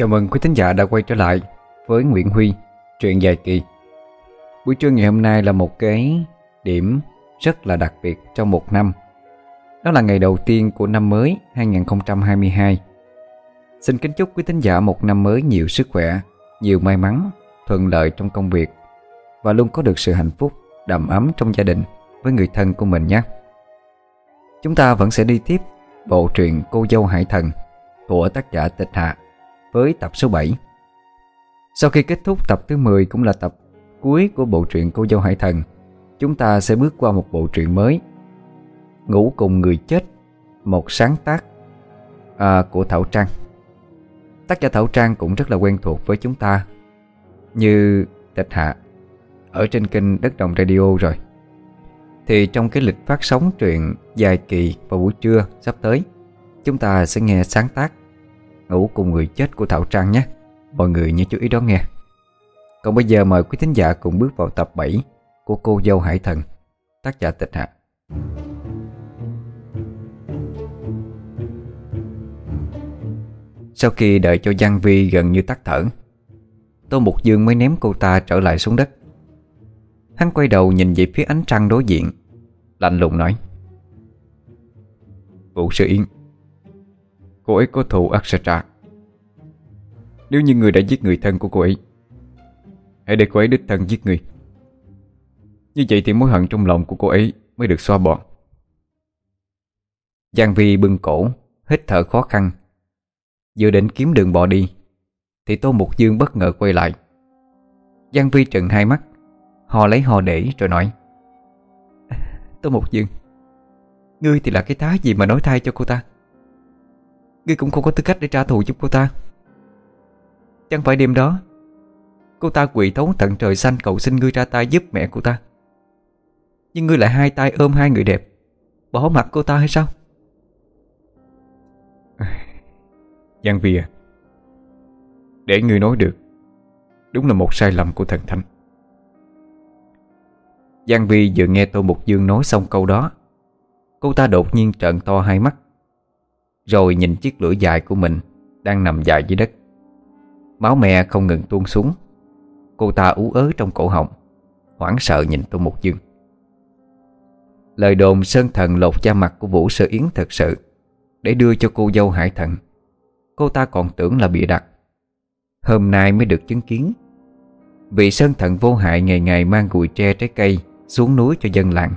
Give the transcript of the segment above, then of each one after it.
Chào mừng quý thính giả đã quay trở lại với Nguyễn Huy, truyện dài kỳ. Buổi trưa ngày hôm nay là một cái điểm rất là đặc biệt trong một năm. Đó là ngày đầu tiên của năm mới 2022. Xin kính chúc quý thính giả một năm mới nhiều sức khỏe, nhiều may mắn, thuận lợi trong công việc và luôn có được sự hạnh phúc, đầm ấm trong gia đình với người thân của mình nhé. Chúng ta vẫn sẽ đi tiếp bộ truyện Cô dâu Hải Thần của tác giả Tịch Hạ với tập số 7. Sau khi kết thúc tập thứ 10 cũng là tập cuối của bộ truyện Cô dâu Hải Thần, chúng ta sẽ bước qua một bộ truyện mới. Ngủ cùng người chết, một sáng tác à, của Thảo Trang. Tác giả Thảo Trang cũng rất là quen thuộc với chúng ta, như Tịch Hạ ở trên kênh Đất Đồng Radio rồi. Thì trong cái lịch phát sóng truyện dài kỳ vào buổi trưa sắp tới, chúng ta sẽ nghe sáng tác Ngủ cùng người chết của Thảo Trang nhé. Mọi người nhớ chú ý đó nghe. Còn bây giờ mời quý thính giả cùng bước vào tập 7 Của cô dâu Hải Thần, Tác giả tịch hạ. Sau khi đợi cho Giang Vi gần như tắt thở, Tô Mục Dương mới ném cô ta trở lại xuống đất. Hắn quay đầu nhìn về phía ánh trăng đối diện, Lạnh lùng nói Vũ sư Yên Cô ấy có thù ác sẽ trả. Nếu như người đã giết người thân của cô ấy, Hãy để cô ấy đích thân giết người. Như vậy thì mối hận trong lòng của cô ấy Mới được xoa bỏ. Giang Vi bưng cổ, Hít thở khó khăn. Vừa định kiếm đường bỏ đi, Thì Tô Mục Dương bất ngờ quay lại. Giang Vi trừng hai mắt, Hò lấy hò để rồi nói, Tô Mục Dương, Ngươi thì là cái tá gì mà nói thay cho cô ta? Ngươi cũng không có tư cách để trả thù giúp cô ta. Chẳng phải đêm đó, Cô ta quỳ thấu tận trời xanh cầu xin ngươi ra tay giúp mẹ cô ta. Nhưng ngươi lại hai tay ôm hai người đẹp, Bỏ mặt cô ta hay sao? Giang Vi à Để ngươi nói được, Đúng là một sai lầm của thần thánh. Giang Vi vừa nghe Tô Mục Dương nói xong câu đó, Cô ta đột nhiên trợn to hai mắt rồi nhìn chiếc lưỡi dài của mình Đang nằm dài dưới đất. Máu me không ngừng tuôn xuống. Cô ta ú ớ trong cổ họng, Hoảng sợ nhìn Tô Mục Dương. Lời đồn Sơn Thần lột da mặt của Vũ Sơ Yến thật sự, Để đưa cho cô dâu Hải Thần. Cô ta còn tưởng là bịa đặt. Hôm nay mới được chứng kiến. Vị Sơn Thần vô hại ngày ngày mang gùi tre trái cây Xuống núi cho dân làng,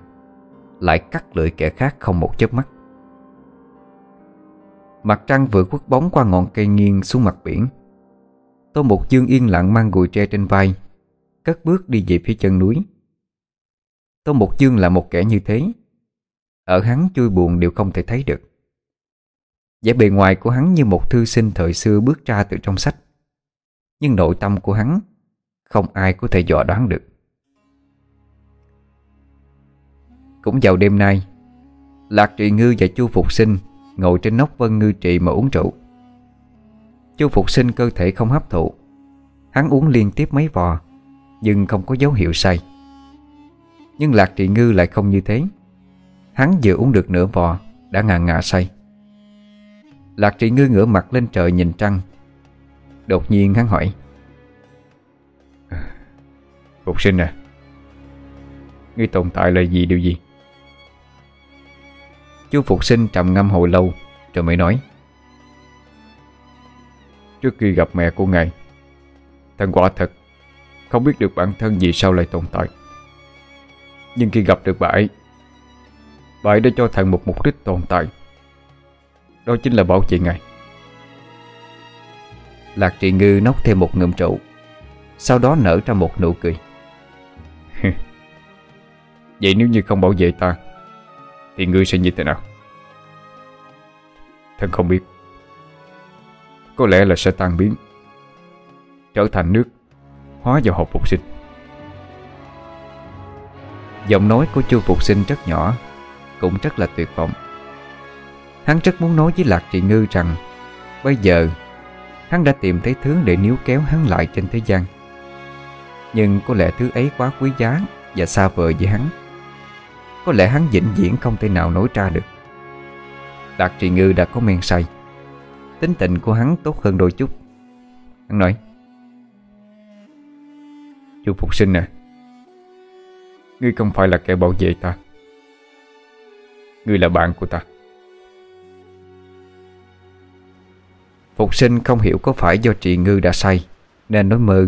Lại cắt lưỡi kẻ khác không một chớp mắt. Mặt trăng vừa khuất bóng qua ngọn cây nghiêng xuống mặt biển. Tô Mục Dương yên lặng mang gùi tre trên vai, Cất bước đi về phía chân núi. Tô Mục Dương là một kẻ như thế. Ở hắn chui buồn đều không thể thấy được. Vẻ bề ngoài của hắn như một thư sinh thời xưa bước ra từ trong sách. Nhưng nội tâm của hắn, Không ai có thể dò đoán được. Cũng vào đêm nay, Lạc Trị Ngư và Chu Phục Sinh Ngồi trên nóc vân ngư trị mà uống rượu. Chu Phục sinh cơ thể không hấp thụ. Hắn uống liên tiếp mấy vò, Nhưng không có dấu hiệu say. Nhưng Lạc Trị Ngư lại không như thế. Hắn vừa uống được nửa vò, Đã ngà ngà say. Lạc Trị Ngư ngửa mặt lên trời nhìn trăng. Đột nhiên hắn hỏi, Phục sinh à Ngươi tồn tại là gì, điều gì? Chú Phục sinh trầm ngâm hồi lâu, Rồi mới nói. Trước khi gặp mẹ của ngài, Thần quả thật, Không biết được bản thân vì sao lại tồn tại. Nhưng khi gặp được bà ấy Bà ấy đã cho thần một mục đích tồn tại. Đó chính là bảo vệ ngài. Lạc trị ngư nốc thêm một ngụm rượu, Sau đó nở ra một nụ cười. Vậy nếu như không bảo vệ ta thì ngươi sẽ như thế nào? Thân không biết. Có lẽ là sẽ tan biến, Trở thành nước, Hóa vào hộp phục sinh. Giọng nói của chu phục sinh rất nhỏ, Cũng rất là tuyệt vọng. Hắn rất muốn nói với Lạc Trị Ngư rằng, Bây giờ, Hắn đã tìm thấy thứ để níu kéo hắn lại trên thế gian. Nhưng có lẽ thứ ấy quá quý giá Và xa vời với hắn có lẽ hắn vĩnh viễn không thể nào nói ra được. Đạt Trì Ngư đã có men say. Tính tình của hắn tốt hơn đôi chút. Hắn nói Chú Phục Sinh à Ngươi không phải là kẻ bảo vệ ta. Ngươi là bạn của ta. Phục sinh không hiểu có phải do trị ngư đã say Nên nói mơ,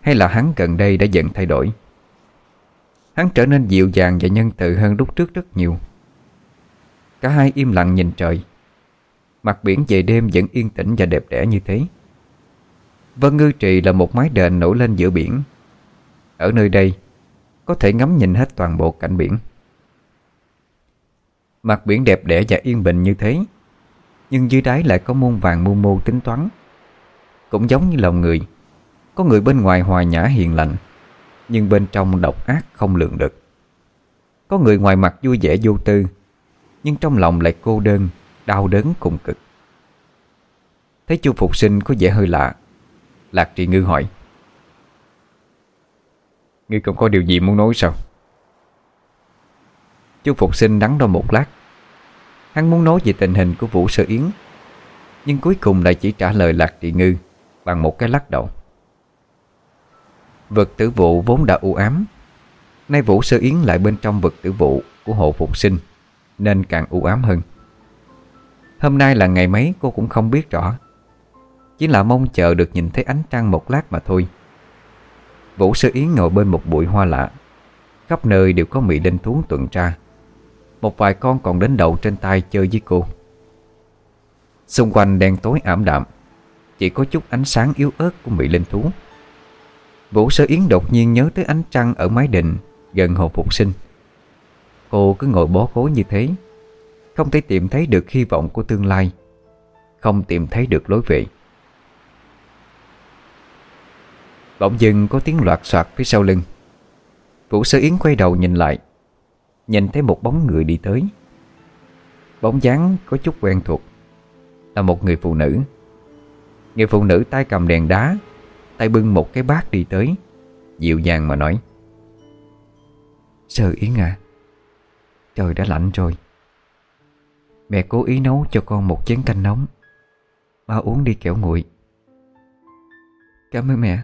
Hay là hắn gần đây đã dần thay đổi. Hắn trở nên dịu dàng và nhân từ hơn lúc trước rất nhiều. Cả hai im lặng nhìn trời. Mặt biển về đêm vẫn yên tĩnh và đẹp đẽ như thế. Vân Ngư Trì là một mái đền nổi lên giữa biển. Ở nơi đây, Có thể ngắm nhìn hết toàn bộ cảnh biển. Mặt biển đẹp đẽ và yên bình như thế, Nhưng dưới đáy lại có muôn vàng mưu mô tính toán. Cũng giống như lòng người, Có người bên ngoài hòa nhã hiền lành. Nhưng bên trong độc ác không lường được. Có người ngoài mặt vui vẻ vô tư, Nhưng trong lòng lại cô đơn, Đau đớn cùng cực. Thấy chu Phục sinh có vẻ hơi lạ, Lạc Trì Ngư hỏi, Ngươi còn có điều gì muốn nói sao? Chu Phục sinh đắn đo một lát, Hắn muốn nói về tình hình của Vũ Sơ Yến, Nhưng cuối cùng lại chỉ trả lời Lạc Trì Ngư Bằng một cái lắc đầu. Vật tử vụ vốn đã u ám. Nay Vũ Sơ Yến lại bên trong vật tử vụ Của hộ Phục sinh, Nên càng u ám hơn. Hôm nay là ngày mấy cô cũng không biết rõ. Chỉ là mong chờ được nhìn thấy ánh trăng một lát mà thôi. Vũ Sơ Yến ngồi bên một bụi hoa lạ. Khắp nơi đều có mị linh thú tuần tra. Một vài con còn đến đầu trên tay chơi với cô. Xung quanh đen tối ảm đạm, Chỉ có chút ánh sáng yếu ớt của mị linh thú. Vũ Sơ Yến đột nhiên nhớ tới ánh trăng ở mái đình Gần hồ phục sinh. Cô cứ ngồi bó gối như thế, Không thể tìm thấy được hy vọng của tương lai, Không tìm thấy được lối về. Bỗng dưng có tiếng loạt soạt phía sau lưng. Vũ Sơ Yến quay đầu nhìn lại, Nhìn thấy một bóng người đi tới. Bóng dáng có chút quen thuộc, Là một người phụ nữ. Người phụ nữ tay cầm đèn đá Tay bưng một cái bát đi tới, Dịu dàng mà nói. Sơ Yến à Trời đã lạnh rồi. Mẹ cố ý nấu cho con một chén canh nóng. Ba uống đi kẻo nguội. Cảm ơn mẹ.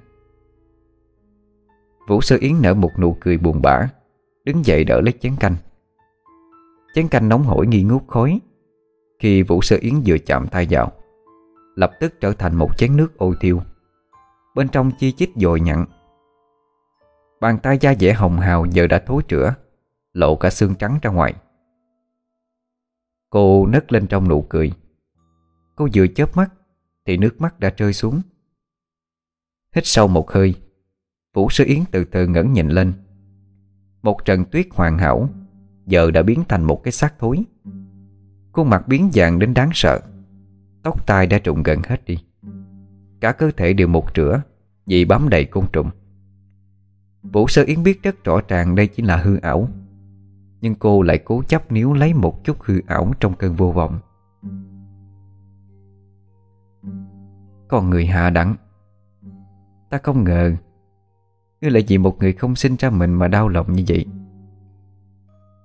Vũ Sơ Yến nở một nụ cười buồn bã, Đứng dậy đỡ lấy chén canh. Chén canh nóng hổi nghi ngút khói. Khi Vũ Sơ Yến vừa chạm tay vào, Lập tức trở thành một chén nước ôi thiêu. Bên trong chi chít dồi nhặn. Bàn tay da dẻ hồng hào giờ đã thối rữa Lộ cả xương trắng ra ngoài. Cô nấc lên trong nụ cười. Cô vừa chớp mắt, Thì nước mắt đã rơi xuống. Hít sâu một hơi, Vũ Sư Yến từ từ ngẩng nhìn lên. Một trận tuyết hoàn hảo, Giờ đã biến thành một cái xác thối. Khuôn mặt biến dạng đến đáng sợ. Tóc tai đã trụng gần hết đi. Cả cơ thể đều một rửa, Vì bám đầy côn trùng. Vũ Sơ Yến biết rất rõ ràng đây chỉ là hư ảo, Nhưng cô lại cố chấp níu lấy một chút hư ảo trong cơn vô vọng. Còn người hạ đẳng. Ta không ngờ, Ngươi lại vì một người không sinh ra mình mà đau lòng như vậy.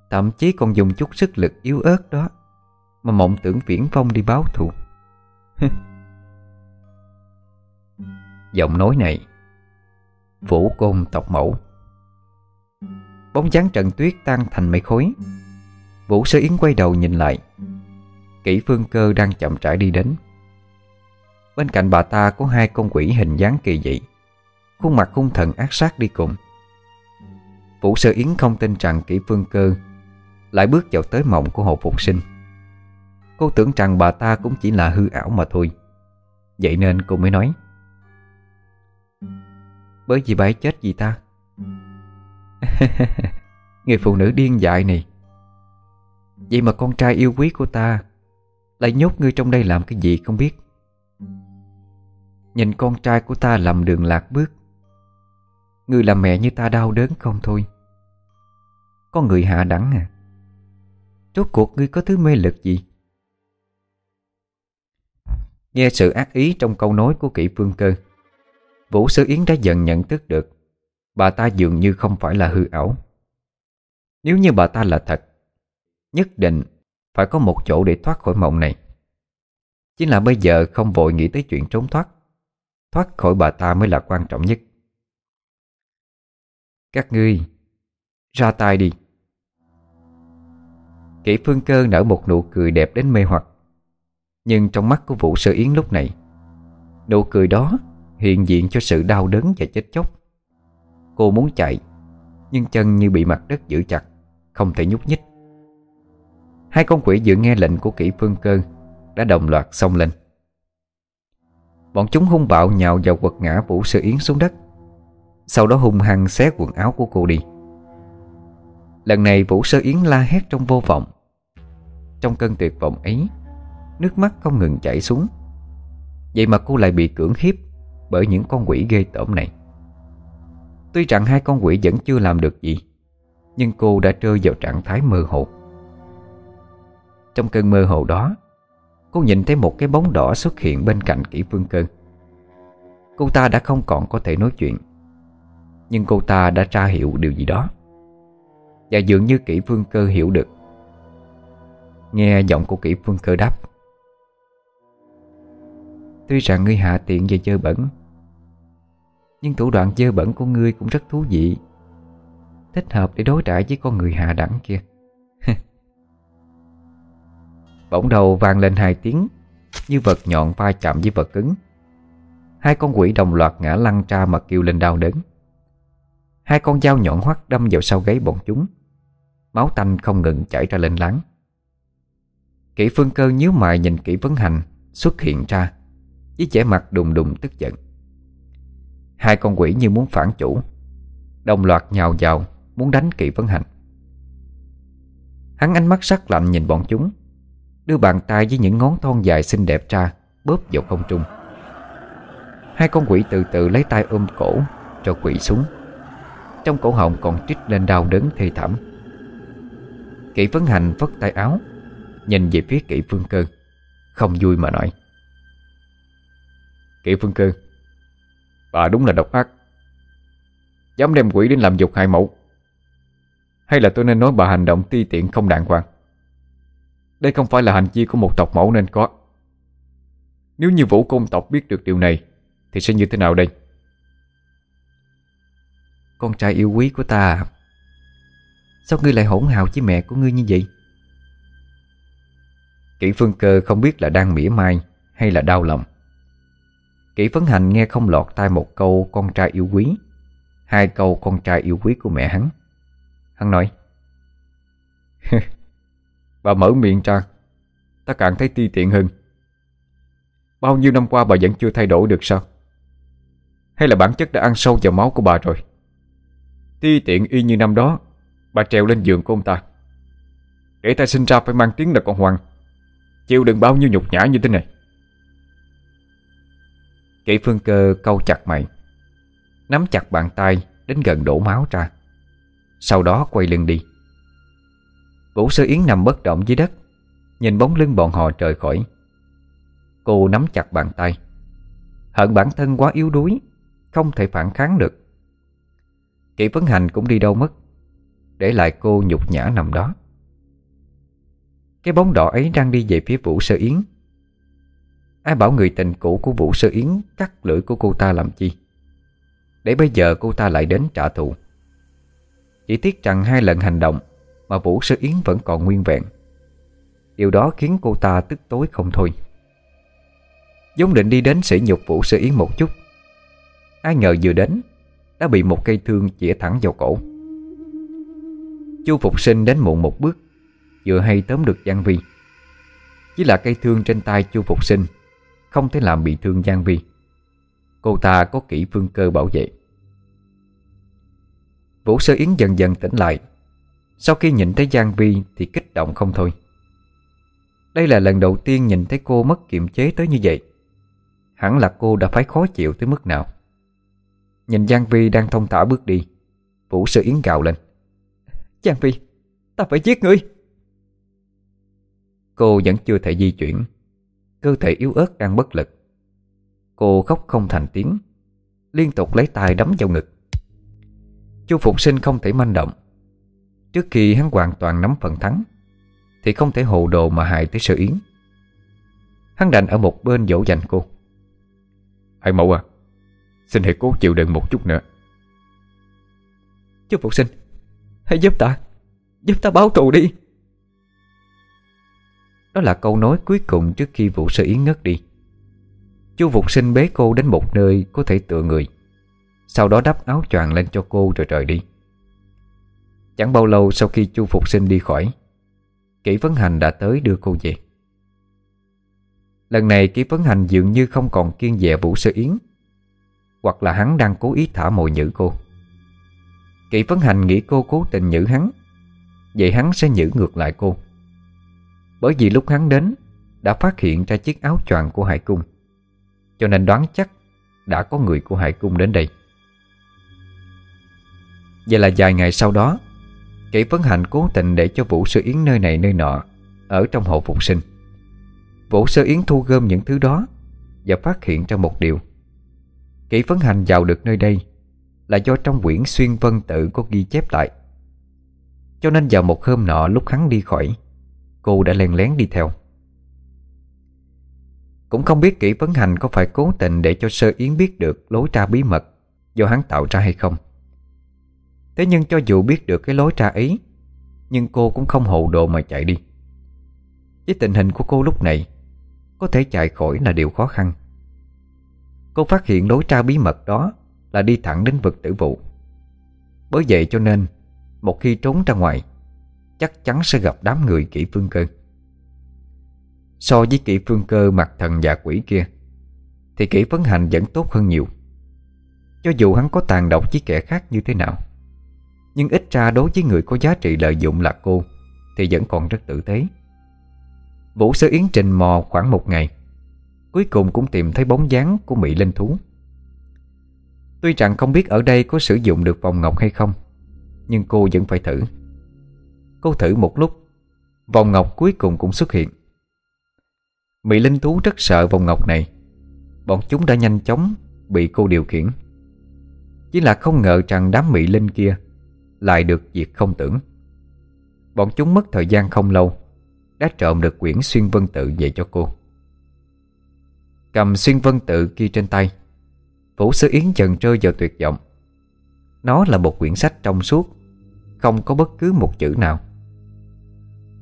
Thậm chí còn dùng chút sức lực yếu ớt đó Mà mộng tưởng viễn phong đi báo thù. Giọng nói này. Vũ côn tộc mẫu. Bóng dáng trần tuyết tan thành mây khối Vũ sơ yến quay đầu nhìn lại. Kỷ phương cơ đang chậm rãi đi đến. Bên cạnh bà ta có hai con quỷ hình dáng kỳ dị. Khuôn mặt hung thần ác sát đi cùng. Vũ Sơ Yến không tin rằng kỹ phương cơ Lại bước vào tới mộng của hồ phục sinh. Cô tưởng rằng bà ta cũng chỉ là hư ảo mà thôi. Vậy nên cô mới nói bởi vì bà ấy chết vì ta. Người phụ nữ điên dại này. Vậy mà con trai yêu quý của ta Lại nhốt ngươi trong đây làm cái gì không biết? Nhìn con trai của ta lầm đường lạc bước Người làm mẹ như ta đau đớn không thôi. Có người hạ đẳng à? Rốt cuộc ngươi có thứ mê lực gì? Nghe sự ác ý trong câu nói của kỹ phương cơ Vũ Sư Yến đã dần nhận thức được Bà ta dường như không phải là hư ảo. Nếu như bà ta là thật, Nhất định phải có một chỗ để thoát khỏi mộng này. Chỉ là bây giờ không vội nghĩ tới chuyện trốn thoát Thoát khỏi bà ta mới là quan trọng nhất. Các ngươi, Ra tay đi. Kỷ phương cơ nở một nụ cười đẹp đến mê hoặc, Nhưng trong mắt của Vũ Sơ Yến lúc này, Nụ cười đó hiện diện cho sự đau đớn và chết chóc. Cô muốn chạy, Nhưng chân như bị mặt đất giữ chặt, Không thể nhúc nhích. Hai con quỷ vừa nghe lệnh của kỹ phương cơ, Đã đồng loạt xông lên. Bọn chúng hung bạo nhào vào quật ngã Vũ Sơ Yến xuống đất. Sau đó hung hăng xé quần áo của cô đi. Lần này Vũ Sơ Yến la hét trong vô vọng. Trong cơn tuyệt vọng ấy, Nước mắt không ngừng chảy xuống. Vậy mà cô lại bị cưỡng hiếp. Bởi những con quỷ ghê tởm này. Tuy rằng hai con quỷ vẫn chưa làm được gì, Nhưng cô đã rơi vào trạng thái mơ hồ. Trong cơn mơ hồ đó, Cô nhìn thấy một cái bóng đỏ xuất hiện bên cạnh kỹ phương cơ. Cô ta đã không còn có thể nói chuyện, Nhưng cô ta đã tra hiểu điều gì đó. Và dường như kỹ phương cơ hiểu được. Nghe giọng của kỹ phương cơ đáp, Tuy rằng ngươi hạ tiện và dơ bẩn nhưng thủ đoạn dơ bẩn của ngươi cũng rất thú vị. Thích hợp để đối đãi với con người hạ đẳng kia. Bỗng đầu vang lên hai tiếng, Như vật nhọn va chạm với vật cứng. Hai con quỷ đồng loạt ngã lăn ra mà kêu lên đau đớn. Hai con dao nhọn hoắt đâm vào sau gáy bọn chúng. Máu tanh không ngừng chảy ra lên láng. Kỷ phương cơ nhíu mày nhìn kỹ vấn hành Xuất hiện ra, Với vẻ mặt đùng đùng tức giận. Hai con quỷ như muốn phản chủ. Đồng loạt nhào vào, Muốn đánh kỵ vấn hành Hắn ánh mắt sắc lạnh nhìn bọn chúng. Đưa bàn tay với những ngón thon dài xinh đẹp ra, Bóp vào không trung. Hai con quỷ từ từ lấy tay ôm cổ Rồi quỷ xuống. Trong cổ họng còn trích lên đau đớn thê thảm. Kỷ vấn hành vất tay áo, Nhìn về phía kỷ phương cơ. Không vui mà nói. Kỷ phương cơ Bà đúng là độc ác. Dám đem quỷ đến làm dục hại mẫu. Hay là tôi nên nói bà hành động ti tiện không đàng hoàng? Đây không phải là hành vi của một tộc mẫu nên có. Nếu như vũ công tộc biết được điều này Thì sẽ như thế nào đây? Con trai yêu quý của ta Sao ngươi lại hỗn hào với mẹ của ngươi như vậy? Kỷ phương cơ không biết là đang mỉa mai Hay là đau lòng Kỷ phấn hành nghe không lọt tai một câu Con trai yêu quý. Hai câu con trai yêu quý của mẹ hắn. Hắn nói, Bà mở miệng ra, Ta càng thấy ti tiện hơn. Bao nhiêu năm qua bà vẫn chưa thay đổi được sao? Hay là bản chất đã ăn sâu vào máu của bà rồi? Ti tiện y như năm đó, Bà trèo lên giường của ông ta. Để ta sinh ra phải mang tiếng là con Hoàng. Chịu đựng bao nhiêu nhục nhã như thế này. Kỷ phương cơ câu chặt mày, Nắm chặt bàn tay Đến gần đổ máu ra. Sau đó quay lưng đi. Vũ Sơ Yến nằm bất động dưới đất, Nhìn bóng lưng bọn họ trời khỏi. Cô nắm chặt bàn tay. Hận bản thân quá yếu đuối, Không thể phản kháng được. Kỷ Vấn Hành cũng đi đâu mất, Để lại cô nhục nhã nằm đó. Cái bóng đỏ ấy đang đi về phía Vũ Sơ Yến. Ai bảo người tình cũ của Vũ Sơ Yến Cắt lưỡi của cô ta làm chi? Để bây giờ cô ta lại đến trả thù. Chỉ tiếc rằng hai lần hành động mà Vũ Sơ Yến vẫn còn nguyên vẹn. Điều đó khiến cô ta tức tối không thôi. Dũng định đi đến sỉ nhục Vũ Sơ Yến một chút. Ai ngờ vừa đến, Đã bị một cây thương chĩa thẳng vào cổ. Chu Phục Sinh đến muộn một bước, Vừa hay tóm được Giang Vi. Chỉ là cây thương trên tay Chu Phục Sinh không thể làm bị thương Giang Vi. Cô ta có kỹ phương cơ bảo vệ. Vũ Sơ Yến dần dần tỉnh lại. Sau khi nhìn thấy Giang Vi thì kích động không thôi. Đây là lần đầu tiên nhìn thấy cô mất kiềm chế tới như vậy. Hẳn là cô đã phải khó chịu tới mức nào. Nhìn Giang Vi đang thông thả bước đi Vũ sơ Yến gào lên. Giang Vi, ta phải giết ngươi. Cô vẫn chưa thể di chuyển. Cơ thể yếu ớt đang bất lực. Cô khóc không thành tiếng, Liên tục lấy tay đấm vào ngực. Chu Phục Sinh không thể manh động. Trước khi hắn hoàn toàn nắm phần thắng, Thì không thể hồ đồ mà hại tới sự yến. Hắn đành ở một bên dỗ dành cô. Hãy mẫu à Xin hãy cố chịu đựng một chút nữa. Chú Phục Sinh, Hãy giúp ta Giúp ta báo thù đi. Đó là câu nói cuối cùng trước khi vụ sơ yến ngất đi. Chú Phục Sinh bế cô đến một nơi có thể tựa người. Sau đó đắp áo choàng lên cho cô rồi rời đi. Chẳng bao lâu sau khi chu Phục Sinh đi khỏi Kỷ Vấn Hành đã tới đưa cô về. Lần này Kỷ Vấn Hành dường như không còn kiên dè Vũ Sơ Yến, Hoặc là hắn đang cố ý thả mồi nhử cô. Kỷ Vấn Hành nghĩ cô cố tình nhử hắn, Vậy hắn sẽ nhử ngược lại cô. Bởi vì lúc hắn đến, Đã phát hiện ra chiếc áo choàng của Hải Cung. Cho nên đoán chắc Đã có người của Hải Cung đến đây. Vậy là vài ngày sau đó Kỷ Vấn Hạnh cố tình để cho Vũ Sơ Yến nơi này nơi nọ Ở trong hộ phục sinh. Vũ Sơ Yến thu gom những thứ đó Và phát hiện ra một điều. Kỷ Vấn Hành vào được nơi đây Là do trong quyển xuyên vân tự có ghi chép lại. Cho nên vào một hôm nọ lúc hắn đi khỏi Cô đã len lén đi theo. Cũng không biết kỹ Vấn Hành có phải cố tình để cho Sơ Yến biết được lối ra bí mật Do hắn tạo ra hay không. Thế nhưng cho dù biết được cái lối ra ấy, Nhưng cô cũng không hồ đồ mà chạy đi. Với tình hình của cô lúc này, Có thể chạy khỏi là điều khó khăn. Cô phát hiện lối ra bí mật đó Là đi thẳng đến vực tử vụ. Bởi vậy cho nên, Một khi trốn ra ngoài Chắc chắn sẽ gặp đám người kỹ phương cơ. So với kỹ phương cơ mặt thần và quỷ kia, Thì kỹ vấn hành vẫn tốt hơn nhiều. Cho dù hắn có tàn độc với kẻ khác như thế nào, nhưng ít ra đối với người có giá trị lợi dụng là cô, Thì vẫn còn rất tử tế. Vũ Sơ Yến trình mò khoảng một ngày, Cuối cùng cũng tìm thấy bóng dáng của Mỹ Linh Thú. Tuy rằng không biết ở đây có sử dụng được vòng ngọc hay không, Nhưng cô vẫn phải thử. Cô thử một lúc, Vòng ngọc cuối cùng cũng xuất hiện. Mỹ Linh Thú rất sợ vòng ngọc này, Bọn chúng đã nhanh chóng Bị cô điều khiển. Chỉ là không ngờ rằng đám Mỹ Linh kia lại được việc không tưởng. Bọn chúng mất thời gian không lâu, Đã trộm được quyển xuyên vân tự về cho cô. Cầm xuyên vân tự kia trên tay Vũ Sứ Yến dần rơi vào tuyệt vọng. Nó là một quyển sách trong suốt, Không có bất cứ một chữ nào.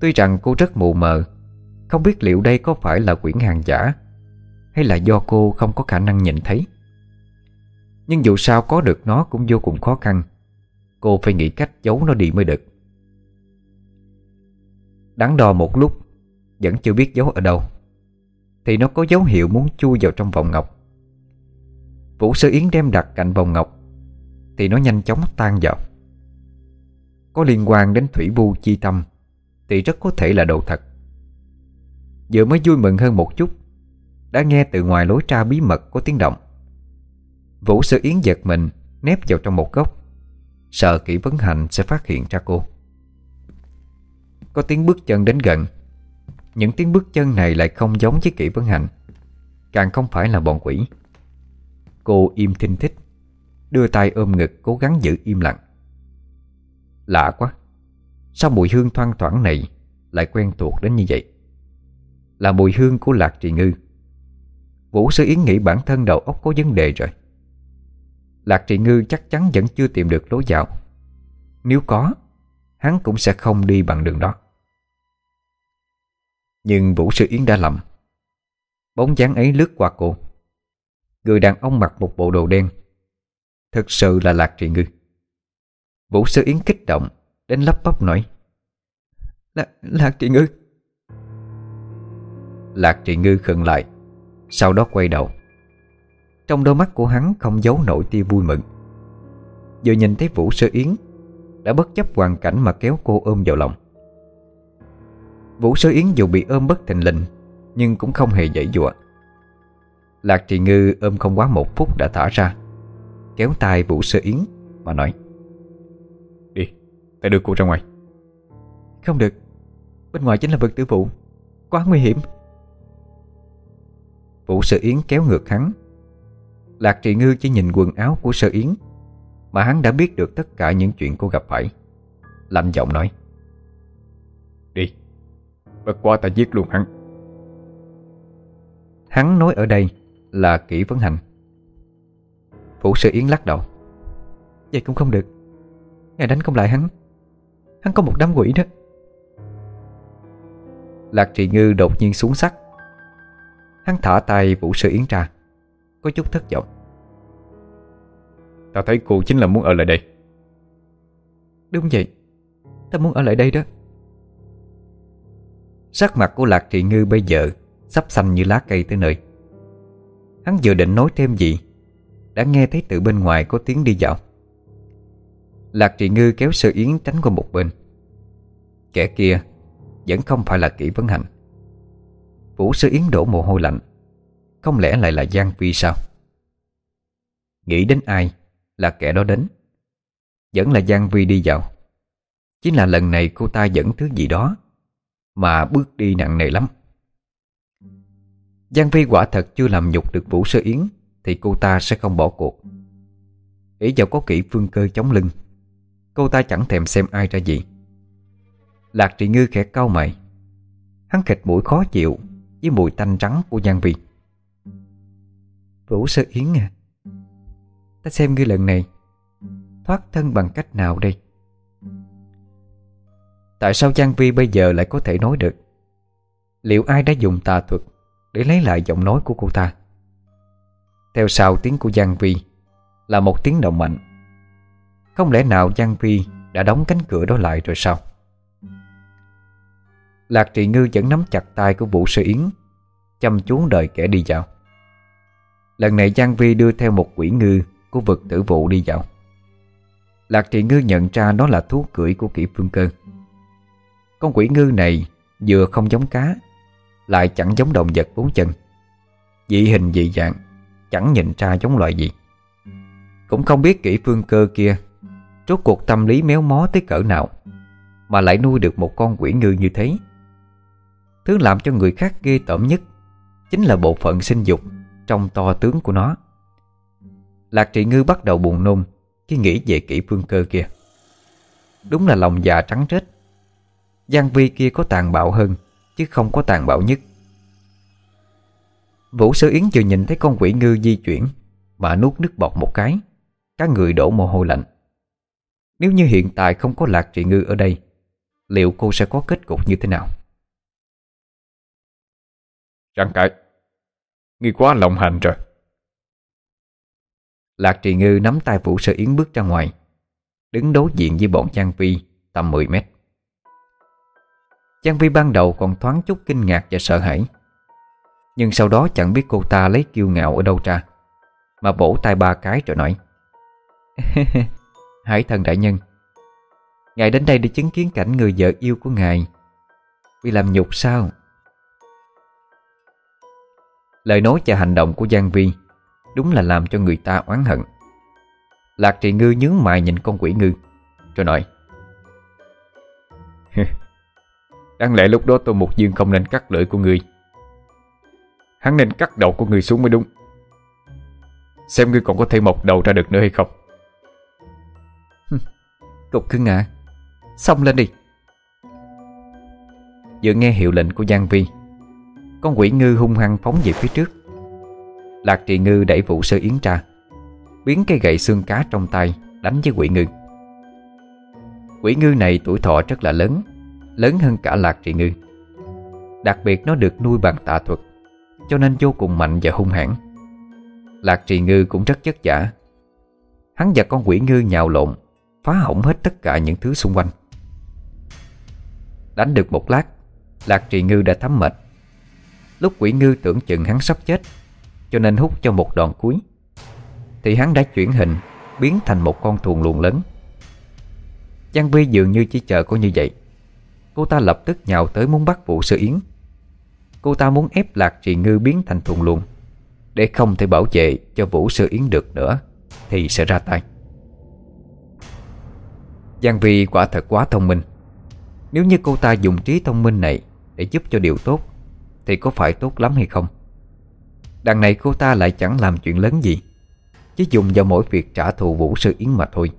Tuy rằng cô rất mù mờ, Không biết liệu đây có phải là quyển hàng giả, Hay là do cô không có khả năng nhìn thấy. Nhưng dù sao có được nó cũng vô cùng khó khăn, Cô phải nghĩ cách giấu nó đi mới được. Đắn đo một lúc, Vẫn chưa biết giấu ở đâu, Thì nó có dấu hiệu muốn chui vào trong vòng ngọc. Vũ Sơ Yến đem đặt cạnh vòng ngọc, Thì nó nhanh chóng tan vào. Có liên quan đến thủy vu chi tâm. Thì rất có thể là đồ thật. Vừa mới vui mừng hơn một chút, Đã nghe từ ngoài lối tra bí mật có tiếng động. Vũ Sơ Yến giật mình, Nép vào trong một góc. Sợ kỹ vấn hành sẽ phát hiện ra cô. Có tiếng bước chân đến gần. Những tiếng bước chân này lại không giống với kỹ vấn hành. Càng không phải là bọn quỷ. Cô im thinh thích, Đưa tay ôm ngực cố gắng giữ im lặng. Lạ quá. Sao mùi hương thoang thoảng này Lại quen thuộc đến như vậy? Là mùi hương của Lạc Trì Ngư. Vũ Sư Yến nghĩ bản thân đầu óc có vấn đề rồi. Lạc Trì Ngư chắc chắn vẫn chưa tìm được lối vào. Nếu có, Hắn cũng sẽ không đi bằng đường đó. Nhưng Vũ Sư Yến đã lầm. Bóng dáng ấy lướt qua cô. Người đàn ông mặc một bộ đồ đen. Thực sự là Lạc Trị Ngư. Vũ Sư Yến kích động. Đến lắp bắp nói. Lạc, Lạc Trị Ngư. Lạc Trị Ngư khựng lại Sau đó quay đầu. Trong đôi mắt của hắn không giấu nổi tia vui mừng. Vừa nhìn thấy Vũ Sơ Yến Đã bất chấp hoàn cảnh mà kéo cô ôm vào lòng. Vũ Sơ Yến dù bị ôm bất thình lình Nhưng cũng không hề dãy dụa. Lạc Trì Ngư ôm không quá một phút đã thả ra Kéo tay Vũ Sơ Yến Mà nói ta đưa cô ra ngoài. Không được. Bên ngoài chính là vực tử vụ Quá nguy hiểm. Vũ Sơ Yến kéo ngược hắn. Lạc Trị Ngư chỉ nhìn quần áo của Sơ Yến Mà hắn đã biết được tất cả những chuyện cô gặp phải. Lạnh giọng nói Đi Bất qua ta giết luôn hắn. Hắn nói ở đây là kỹ vấn hành. Vũ Sư Yến lắc đầu Vậy cũng không được. Ngài đánh không lại hắn Hắn có một đám quỷ đó. Lạc Trì Ngư đột nhiên xuống sắc. Hắn thả tay Vũ Sư Yến ra, Có chút thất vọng. Ta thấy cô chính là muốn ở lại đây. Đúng vậy, Ta muốn ở lại đây đó. Sắc mặt của Lạc Trị Ngư bây giờ Sắp xanh như lá cây tới nơi. Hắn vừa định nói thêm gì, Đã nghe thấy từ bên ngoài có tiếng đi dạo Lạc Trị Ngư kéo Sơ Yến tránh qua một bên. Kẻ kia Vẫn không phải là kỹ vấn hạnh Vũ Sơ Yến đổ mồ hôi lạnh. Không lẽ lại là Giang Phi sao? Nghĩ đến ai Là kẻ đó đến? Vẫn là Giang Vi đi dạo Chính là lần này cô ta dẫn thứ gì đó Mà bước đi nặng nề lắm. Giang Vi quả thật chưa làm nhục được Vũ Sơ Yến Thì cô ta sẽ không bỏ cuộc. Ý vào có kỹ phương cơ chống lưng. Cô ta chẳng thèm xem ai ra gì. Lạc trị ngư khẽ cau mày. Hắn khịt mũi khó chịu Với mùi tanh trắng của Giang Vi. Vũ Sơ Yến à Ta xem ngươi lần này Thoát thân bằng cách nào đây? Tại sao Giang Vi bây giờ lại có thể nói được? Liệu ai đã dùng tà thuật Để lấy lại giọng nói của cô ta? Theo sau tiếng của Giang Vi Là một tiếng động mạnh. Không lẽ nào Giang Vi Đã đóng cánh cửa đó lại rồi sao? Lạc Trị Ngư vẫn nắm chặt tay của Vũ Sư Yến, Chăm chú đợi kẻ đi dạo Lần này Giang Vi đưa theo một quỷ ngư Của vực tử vụ đi dạo Lạc Trị Ngư nhận ra nó là thú cưỡi của kỹ phương cơ. Con quỷ ngư này vừa không giống cá, Lại chẳng giống động vật bốn chân. Dị hình dị dạng, Chẳng nhìn ra giống loại gì. Cũng không biết kỹ phương cơ kia Rốt cuộc tâm lý méo mó tới cỡ nào Mà lại nuôi được một con quỷ ngư như thế? Thứ làm cho người khác ghê tởm nhất Chính là bộ phận sinh dục Trong to tướng của nó. Lạc trị ngư bắt đầu buồn nôn Khi nghĩ về kỹ phương cơ kia. Đúng là lòng già trắng trết. Giang vi kia có tàn bạo hơn, Chứ không có tàn bạo nhất. Vũ Sơ Yến vừa nhìn thấy con quỷ ngư di chuyển Mà nuốt nước bọt một cái Các người đổ mồ hôi lạnh. Nếu như hiện tại không có lạc trị ngư ở đây Liệu cô sẽ có kết cục như thế nào? Răng cãi Ngươi quá lòng hành rồi. Lạc trì ngư nắm tay Vũ Sơ Yến bước ra ngoài Đứng đối diện với bọn Giang Phi Tầm 10 mét. Giang Phi ban đầu còn thoáng chút kinh ngạc và sợ hãi Nhưng sau đó chẳng biết cô ta lấy kiêu ngạo ở đâu ra Mà vỗ tay ba cái rồi nói Hải thần đại nhân. Ngài đến đây để chứng kiến cảnh người vợ yêu của ngài. Bị làm nhục sao? Lời nói và hành động của Giang Vi Đúng là làm cho người ta oán hận. Lạc trì ngư nhướng mày nhìn con quỷ ngư, Rồi nói Đáng lẽ lúc đó tôi một dương không nên cắt lưỡi của người Hắn nên cắt đầu của người xuống mới đúng. Xem ngươi còn có thể mọc đầu ra được nữa hay không. Cục cưng à Xông lên đi. Vừa nghe hiệu lệnh của Giang Vi, Con quỷ ngư hung hăng phóng về phía trước. Lạc trì ngư đẩy vụ sơ yến ra, Biến cây gậy xương cá trong tay Đánh với quỷ ngư. Quỷ ngư này tuổi thọ rất là lớn Lớn hơn cả lạc trì ngư. Đặc biệt nó được nuôi bằng tà thuật, Cho nên vô cùng mạnh và hung hãn. Lạc trì ngư cũng rất chất giả Hắn và con quỷ ngư nhào lộn Phá hỏng hết tất cả những thứ xung quanh. Đánh được một lát, Lạc trì ngư đã thấm mệt. Lúc quỷ ngư tưởng chừng hắn sắp chết, Cho nên hút cho một đòn cuối, Thì hắn đã chuyển hình, Biến thành một con thuồng luồng lớn. Giang Vi dường như chỉ chờ cô như vậy. Cô ta lập tức nhào tới muốn bắt Vũ Sơ Yến. Cô ta muốn ép Lạc Trì Ngư biến thành thuồng luồng. Để không thể bảo vệ cho Vũ Sơ Yến được nữa, Thì sẽ ra tay. Giang Vi quả thật quá thông minh. Nếu như cô ta dùng trí thông minh này Để giúp cho điều tốt, Thì có phải tốt lắm hay không? Đằng này cô ta lại chẳng làm chuyện lớn gì, Chỉ dùng vào mỗi việc trả thù Vũ Sư Yến mà thôi.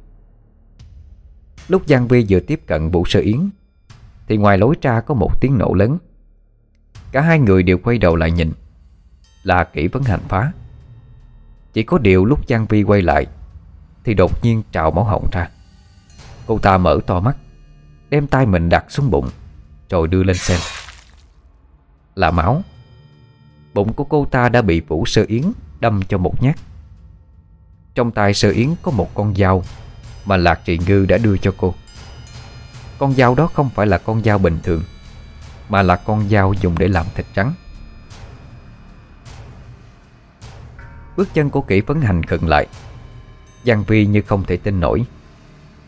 Lúc Giang Vi vừa tiếp cận Vũ Sư Yến, Thì ngoài lối ra có một tiếng nổ lớn. Cả hai người đều quay đầu lại nhìn, Là kỹ vấn hành phá. Chỉ có điều lúc Giang Vi quay lại, Thì đột nhiên trào máu họng ra. Cô ta mở to mắt, Đem tay mình đặt xuống bụng, Rồi đưa lên xem. Là máu. Bụng của cô ta đã bị Vũ Sơ Yến Đâm cho một nhát. Trong tay Sơ Yến có một con dao Mà Lạc Trì Ngư đã đưa cho cô. Con dao đó không phải là con dao bình thường, Mà là con dao dùng để làm thịt trắng. Bước chân của kỹ phấn hành khựng lại, Giang Vi như không thể tin nổi.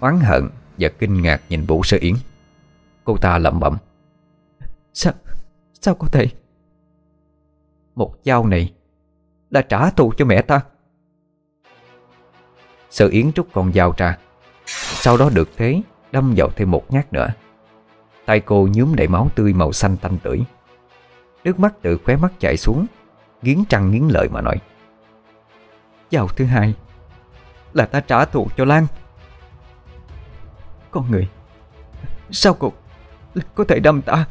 Oán hận và kinh ngạc nhìn Vũ Sơ Yến. Cô ta lẩm bẩm. Sao, sao có thể Một dao này Đã trả thù cho mẹ ta. Sơ Yến rút con dao ra. Sau đó được thế Đâm vào thêm một nhát nữa. Tay cô nhúm đầy máu tươi màu xanh tanh tưởi. Nước mắt từ khóe mắt chảy xuống Nghiến trăng nghiến lợi mà nói. Dao thứ hai Là ta trả thù cho Lan con người. Sao cậu Có thể đâm ta?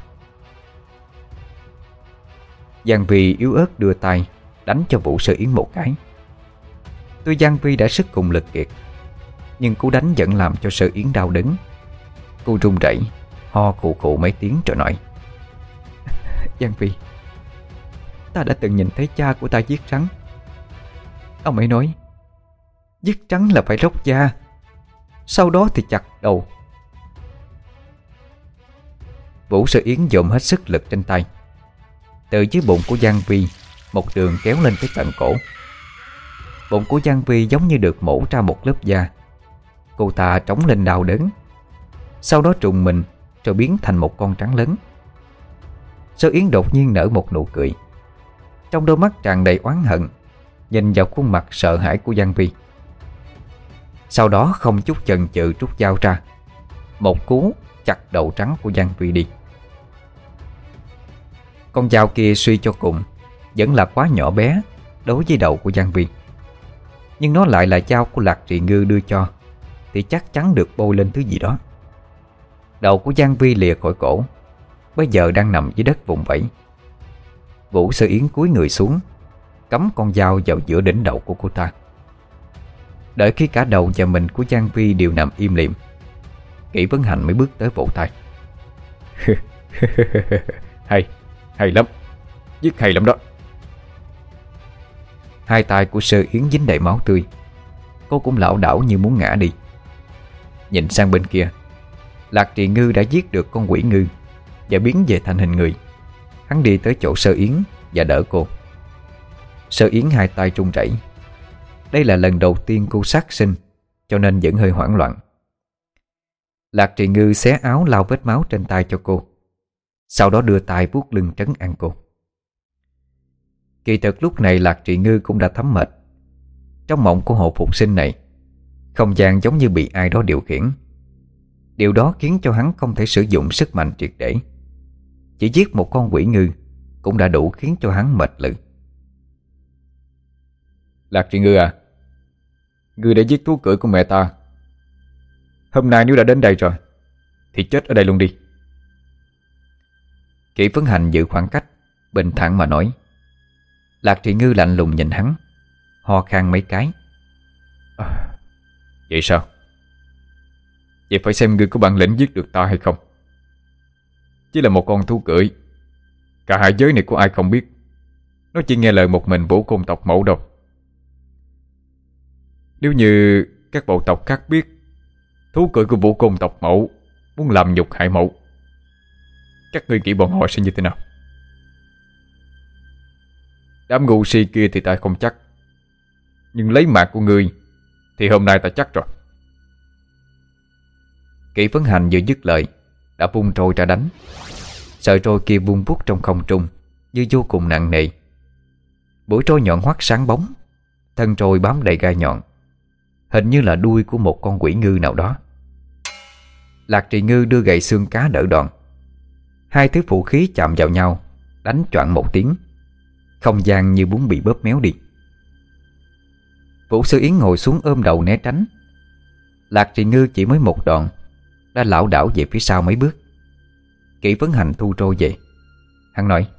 Giang Vi yếu ớt đưa tay, Đánh cho Vũ Sơ Yến một cái. Tuy Giang Vi đã sức cùng lực kiệt, Nhưng cú đánh vẫn làm cho Sơ Yến đau đớn. Cô run rẩy, Ho khụ khụ mấy tiếng rồi nói, Giang Vi, Ta đã từng nhìn thấy cha của ta giết rắn Ông ấy nói, Giết trắng là phải róc da. Sau đó thì chặt đầu. Vũ Sơ Yến dồn hết sức lực trên tay. Từ dưới bụng của Giang Vi, Một đường kéo lên tới tận cổ. Bụng của Giang Vi giống như được mổ ra một lớp da. Cô ta trống lên đau đớn. Sau đó trùng mình, Rồi biến thành một con trắng lớn. Sơ Yến đột nhiên nở một nụ cười. Trong đôi mắt tràn đầy oán hận, Nhìn vào khuôn mặt sợ hãi của Giang Vi. Sau đó không chút chần chừ rút dao ra. Một cú chặt đầu trắng của Giang Vi đi. Con dao kia suy cho cùng, Vẫn là quá nhỏ bé Đối với đầu của Giang Vi Nhưng nó lại là dao của Lạc Trì Ngư đưa cho, Thì chắc chắn được bôi lên thứ gì đó. Đầu của Giang Vi lìa khỏi cổ, Bây giờ đang nằm dưới đất vùng vẫy. Vũ Sơ Yến cúi người xuống, Cắm con dao vào giữa đỉnh đầu của cô ta. Đợi khi cả đầu và mình của Giang Vi đều nằm im lìm Kỷ Vấn Hành mới bước tới vỗ tay. Hay, hay lắm. Giết hay lắm đó. Hai tay của Sơ Yến dính đầy máu tươi. Cô cũng lảo đảo như muốn ngã đi. Nhìn sang bên kia Lạc Trì Ngư đã giết được con quỷ ngư Và biến về thành hình người. Hắn đi tới chỗ Sơ Yến Và đỡ cô. Sơ Yến hai tay trung rẩy đây là lần đầu tiên cô sát sinh, Cho nên vẫn hơi hoảng loạn. Lạc trì ngư xé áo lau vết máu trên tay cho cô, Sau đó đưa tay vuốt lưng trấn an cô. Kỳ thực lúc này Lạc trì ngư cũng đã thấm mệt. Trong mộng của hộ phục sinh này, Không gian giống như bị ai đó điều khiển. Điều đó khiến cho hắn không thể sử dụng sức mạnh triệt để. Chỉ giết một con quỷ ngư Cũng đã đủ khiến cho hắn mệt lực Lạc Tri Ngư à? Ngư đã giết thú cưỡi của mẹ ta. Hôm nay nếu đã đến đây rồi Thì chết ở đây luôn đi. Kỷ Phấn Hành giữ khoảng cách Bình thản mà nói. Lạc Trị Ngư lạnh lùng nhìn hắn Ho khan mấy cái. À, Vậy sao? Vậy phải xem ngươi có bản lĩnh giết được ta hay không? Chỉ là một con thú cưỡi Cả hai giới này của ai không biết. Nó chỉ nghe lời một mình vũ công tộc mẫu đâu nếu như các bộ tộc khác biết, Thú cưỡi của vũ công tộc mẫu Muốn làm nhục hại mẫu, Các ngươi nghĩ bọn họ sẽ như thế nào? Đám ngu si kia thì ta không chắc, Nhưng lấy mạng của ngươi Thì hôm nay ta chắc rồi. Kỷ phấn hành vừa dứt lời, Đã vung trôi ra đánh. Sợi trôi kia vung vút trong không trung, Như vô cùng nặng nề. Mũi trôi nhọn hoắt sáng bóng, Thân trôi bám đầy gai nhọn. Hình như là đuôi của một con quỷ ngư nào đó. Lạc trì ngư đưa gậy xương cá đỡ đòn. Hai thứ vũ khí chạm vào nhau, Đánh choạng một tiếng. Không gian như muốn bị bóp méo đi. Vũ sư Yến ngồi xuống ôm đầu né tránh. Lạc trì ngư chỉ mới một đòn Đã lão đảo về phía sau mấy bước. Kỷ vấn hành thu trôi về. Hắn nói,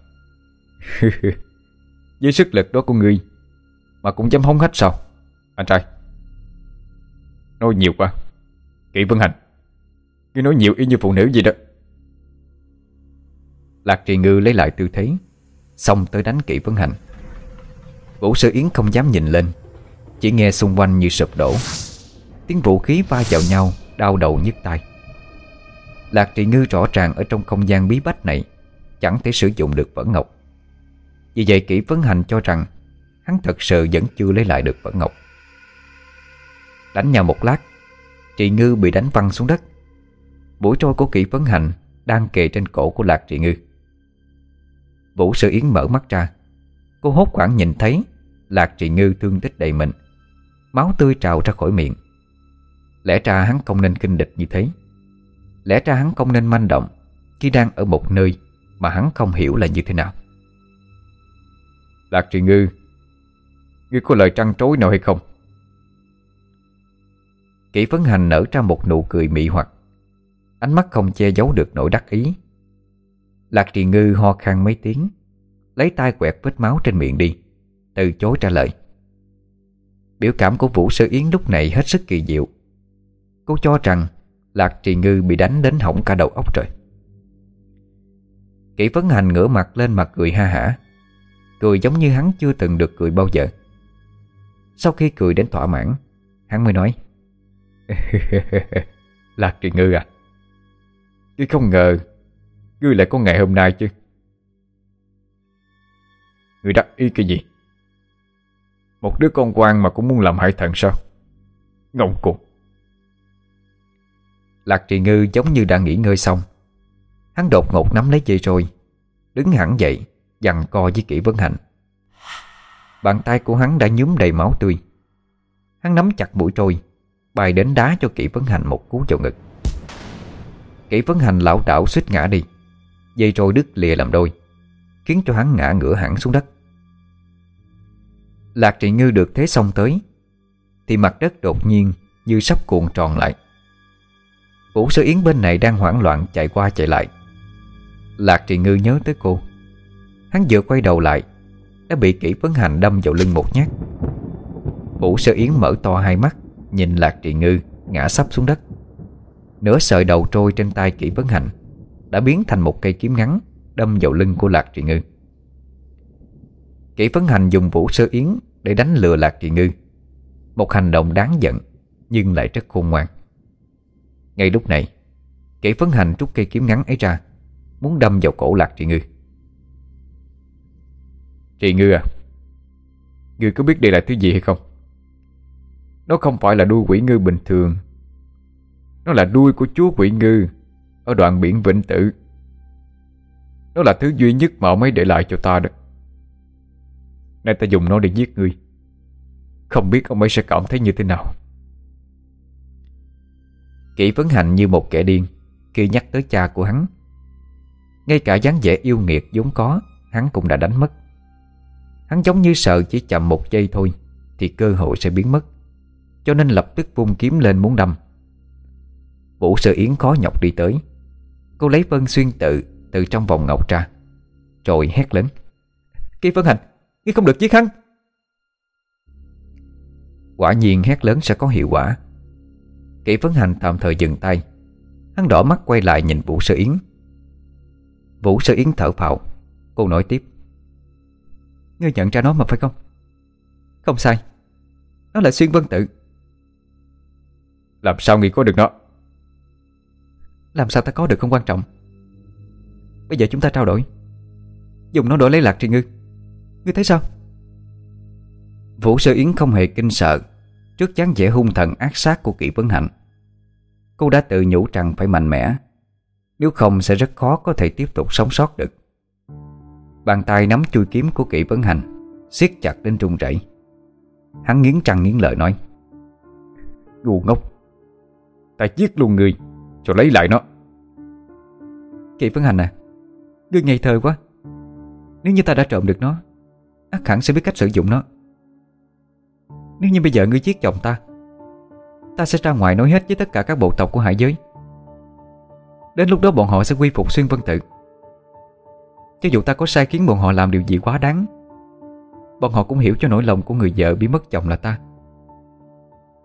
Với sức lực đó của ngươi, Mà cũng dám hống hách sao? Anh trai Nói nhiều quá. Kỵ Vân Hành, Ngươi nói nhiều y như phụ nữ gì đó. Lạc Trì Ngư lấy lại tư thế Xong tới đánh Kỵ Vân Hành. Vũ Sơ Yến không dám nhìn lên, Chỉ nghe xung quanh như sụp đổ. Tiếng vũ khí va vào nhau, Đau đầu nhức tai. Lạc Trì Ngư rõ ràng ở trong không gian bí bách này, Chẳng thể sử dụng được Vẫn Ngọc. Vì vậy Kỷ vấn hành cho rằng, Hắn thật sự vẫn chưa lấy lại được Vẫn Ngọc. Đánh nhau một lát. Chị Ngư bị đánh văng xuống đất. Mũi trôi của kỹ vấn hành Đang kề trên cổ của Lạc Trị Ngư. Vũ Sư Yến mở mắt ra. Cô hốt khoảng nhìn thấy Lạc Trị Ngư thương tích đầy mình. Máu tươi trào ra khỏi miệng. Lẽ ra hắn không nên kinh địch như thế. Lẽ ra hắn không nên manh động Khi đang ở một nơi Mà hắn không hiểu là như thế nào. Lạc Trị Ngư, Ngươi có lời trăn trối nào hay không? Kỷ phấn hành nở ra một nụ cười mị hoặc. Ánh mắt không che giấu được nỗi đắc ý. Lạc trì ngư ho khan mấy tiếng, Lấy tay quẹt vết máu trên miệng đi, Từ chối trả lời. Biểu cảm của Vũ Sơ Yến lúc này hết sức kỳ diệu. Cô cho rằng Lạc trì ngư bị đánh đến hỏng cả đầu óc rồi. Kỷ vấn hành ngửa mặt lên mặt cười ha hả. Cười giống như hắn chưa từng được cười bao giờ. Sau khi cười đến thỏa mãn, Hắn mới nói Lạc trì ngư à? Chứ không ngờ, Ngươi lại có ngày hôm nay chứ. Ngươi đắc ý cái gì? Một đứa con quan mà cũng muốn làm hại thần sao? Ngông cuồng. Lạc trì ngư giống như đã nghỉ ngơi xong. Hắn đột ngột nắm lấy dây rồi Đứng hẳn dậy Dằn co với kỹ vấn hạnh. Bàn tay của hắn đã nhúm đầy máu tươi. Hắn nắm chặt mũi trôi Bay đến đá cho kỹ vấn hành một cú vào ngực. Kỹ vấn hành lão đảo suýt ngã đi. Dây trôi đứt lìa làm đôi, Khiến cho hắn ngã ngửa hẳn xuống đất. Lạc trị ngư được thế xong tới, Thì mặt đất đột nhiên Như sắp cuộn tròn lại. Vũ sơ yến bên này đang hoảng loạn chạy qua chạy lại. Lạc trị ngư nhớ tới cô. Hắn vừa quay đầu lại, Đã bị kỹ vấn hành đâm vào lưng một nhát. Vũ sơ yến mở to hai mắt. Nhìn lạc trị ngư, Ngã sắp xuống đất. Nửa sợi đầu trôi trên tay kỹ vấn hành Đã biến thành một cây kiếm ngắn, Đâm vào lưng của lạc trị ngư. Kỹ vấn hành dùng vũ sơ yến Để đánh lừa lạc trị ngư. Một hành động đáng giận, Nhưng lại rất khôn ngoan. Ngay lúc này Kỹ vấn hành rút cây kiếm ngắn ấy ra, Muốn đâm vào cổ lạc trị ngư. Trị ngư à Ngươi có biết đây là thứ gì hay không? Nó không phải là đuôi quỷ ngư bình thường. Nó là đuôi của chúa quỷ ngư, Ở đoạn biển Vĩnh Tử. Nó là thứ duy nhất mà ông ấy để lại cho ta đó. Nay ta dùng nó để giết ngươi. Không biết ông ấy sẽ cảm thấy như thế nào. Kỷ vấn hành như một kẻ điên, Khi nhắc tới cha của hắn, Ngay cả dáng vẻ yêu nghiệt vốn có, Hắn cũng đã đánh mất. Hắn giống như sợ chỉ chậm một giây thôi, Thì cơ hội sẽ biến mất. Cho nên lập tức vung kiếm lên muốn đâm. Vũ sơ yến khó nhọc đi tới. Cô lấy vân xuyên tự Từ trong vòng ngọc ra Rồi hét lớn. Kỳ vân hành, ngươi không được giết hắn. Quả nhiên hét lớn sẽ có hiệu quả. Kỷ vấn hành tạm thời dừng tay. Hắn đỏ mắt quay lại nhìn Vũ Sơ Yến. Vũ Sơ Yến thở phào. Cô nói tiếp. Ngươi nhận ra nó mà phải không? Không sai. Nó là xuyên vân tự. Làm sao ngươi có được nó? Làm sao ta có được không quan trọng? Bây giờ chúng ta trao đổi. Dùng nó đổi lấy lạc trì ngư Ngươi thấy sao? Vũ Sơ Yến không hề kinh sợ. Trước dáng vẻ hung thần ác sát của kỵ vấn hạnh Cô đã tự nhủ rằng phải mạnh mẽ. Nếu không sẽ rất khó có thể tiếp tục sống sót được. Bàn tay nắm chui kiếm của kỵ vấn hành siết chặt đến trung rẩy. Hắn nghiến răng nghiến lợi nói Ngu ngốc Ta giết luôn người, Cho lấy lại nó. Kỵ vấn hành à Ngươi ngây thơ quá. Nếu như ta đã trộm được nó ắt hẳn sẽ biết cách sử dụng nó. Nếu như bây giờ ngươi giết chồng ta Ta sẽ ra ngoài nói hết với tất cả các bộ tộc của hải giới. Đến lúc đó bọn họ sẽ quy phục xuyên vân tự. Cho dù ta có sai khiến bọn họ làm điều gì quá đáng, Bọn họ cũng hiểu cho nỗi lòng của người vợ bị mất chồng là ta.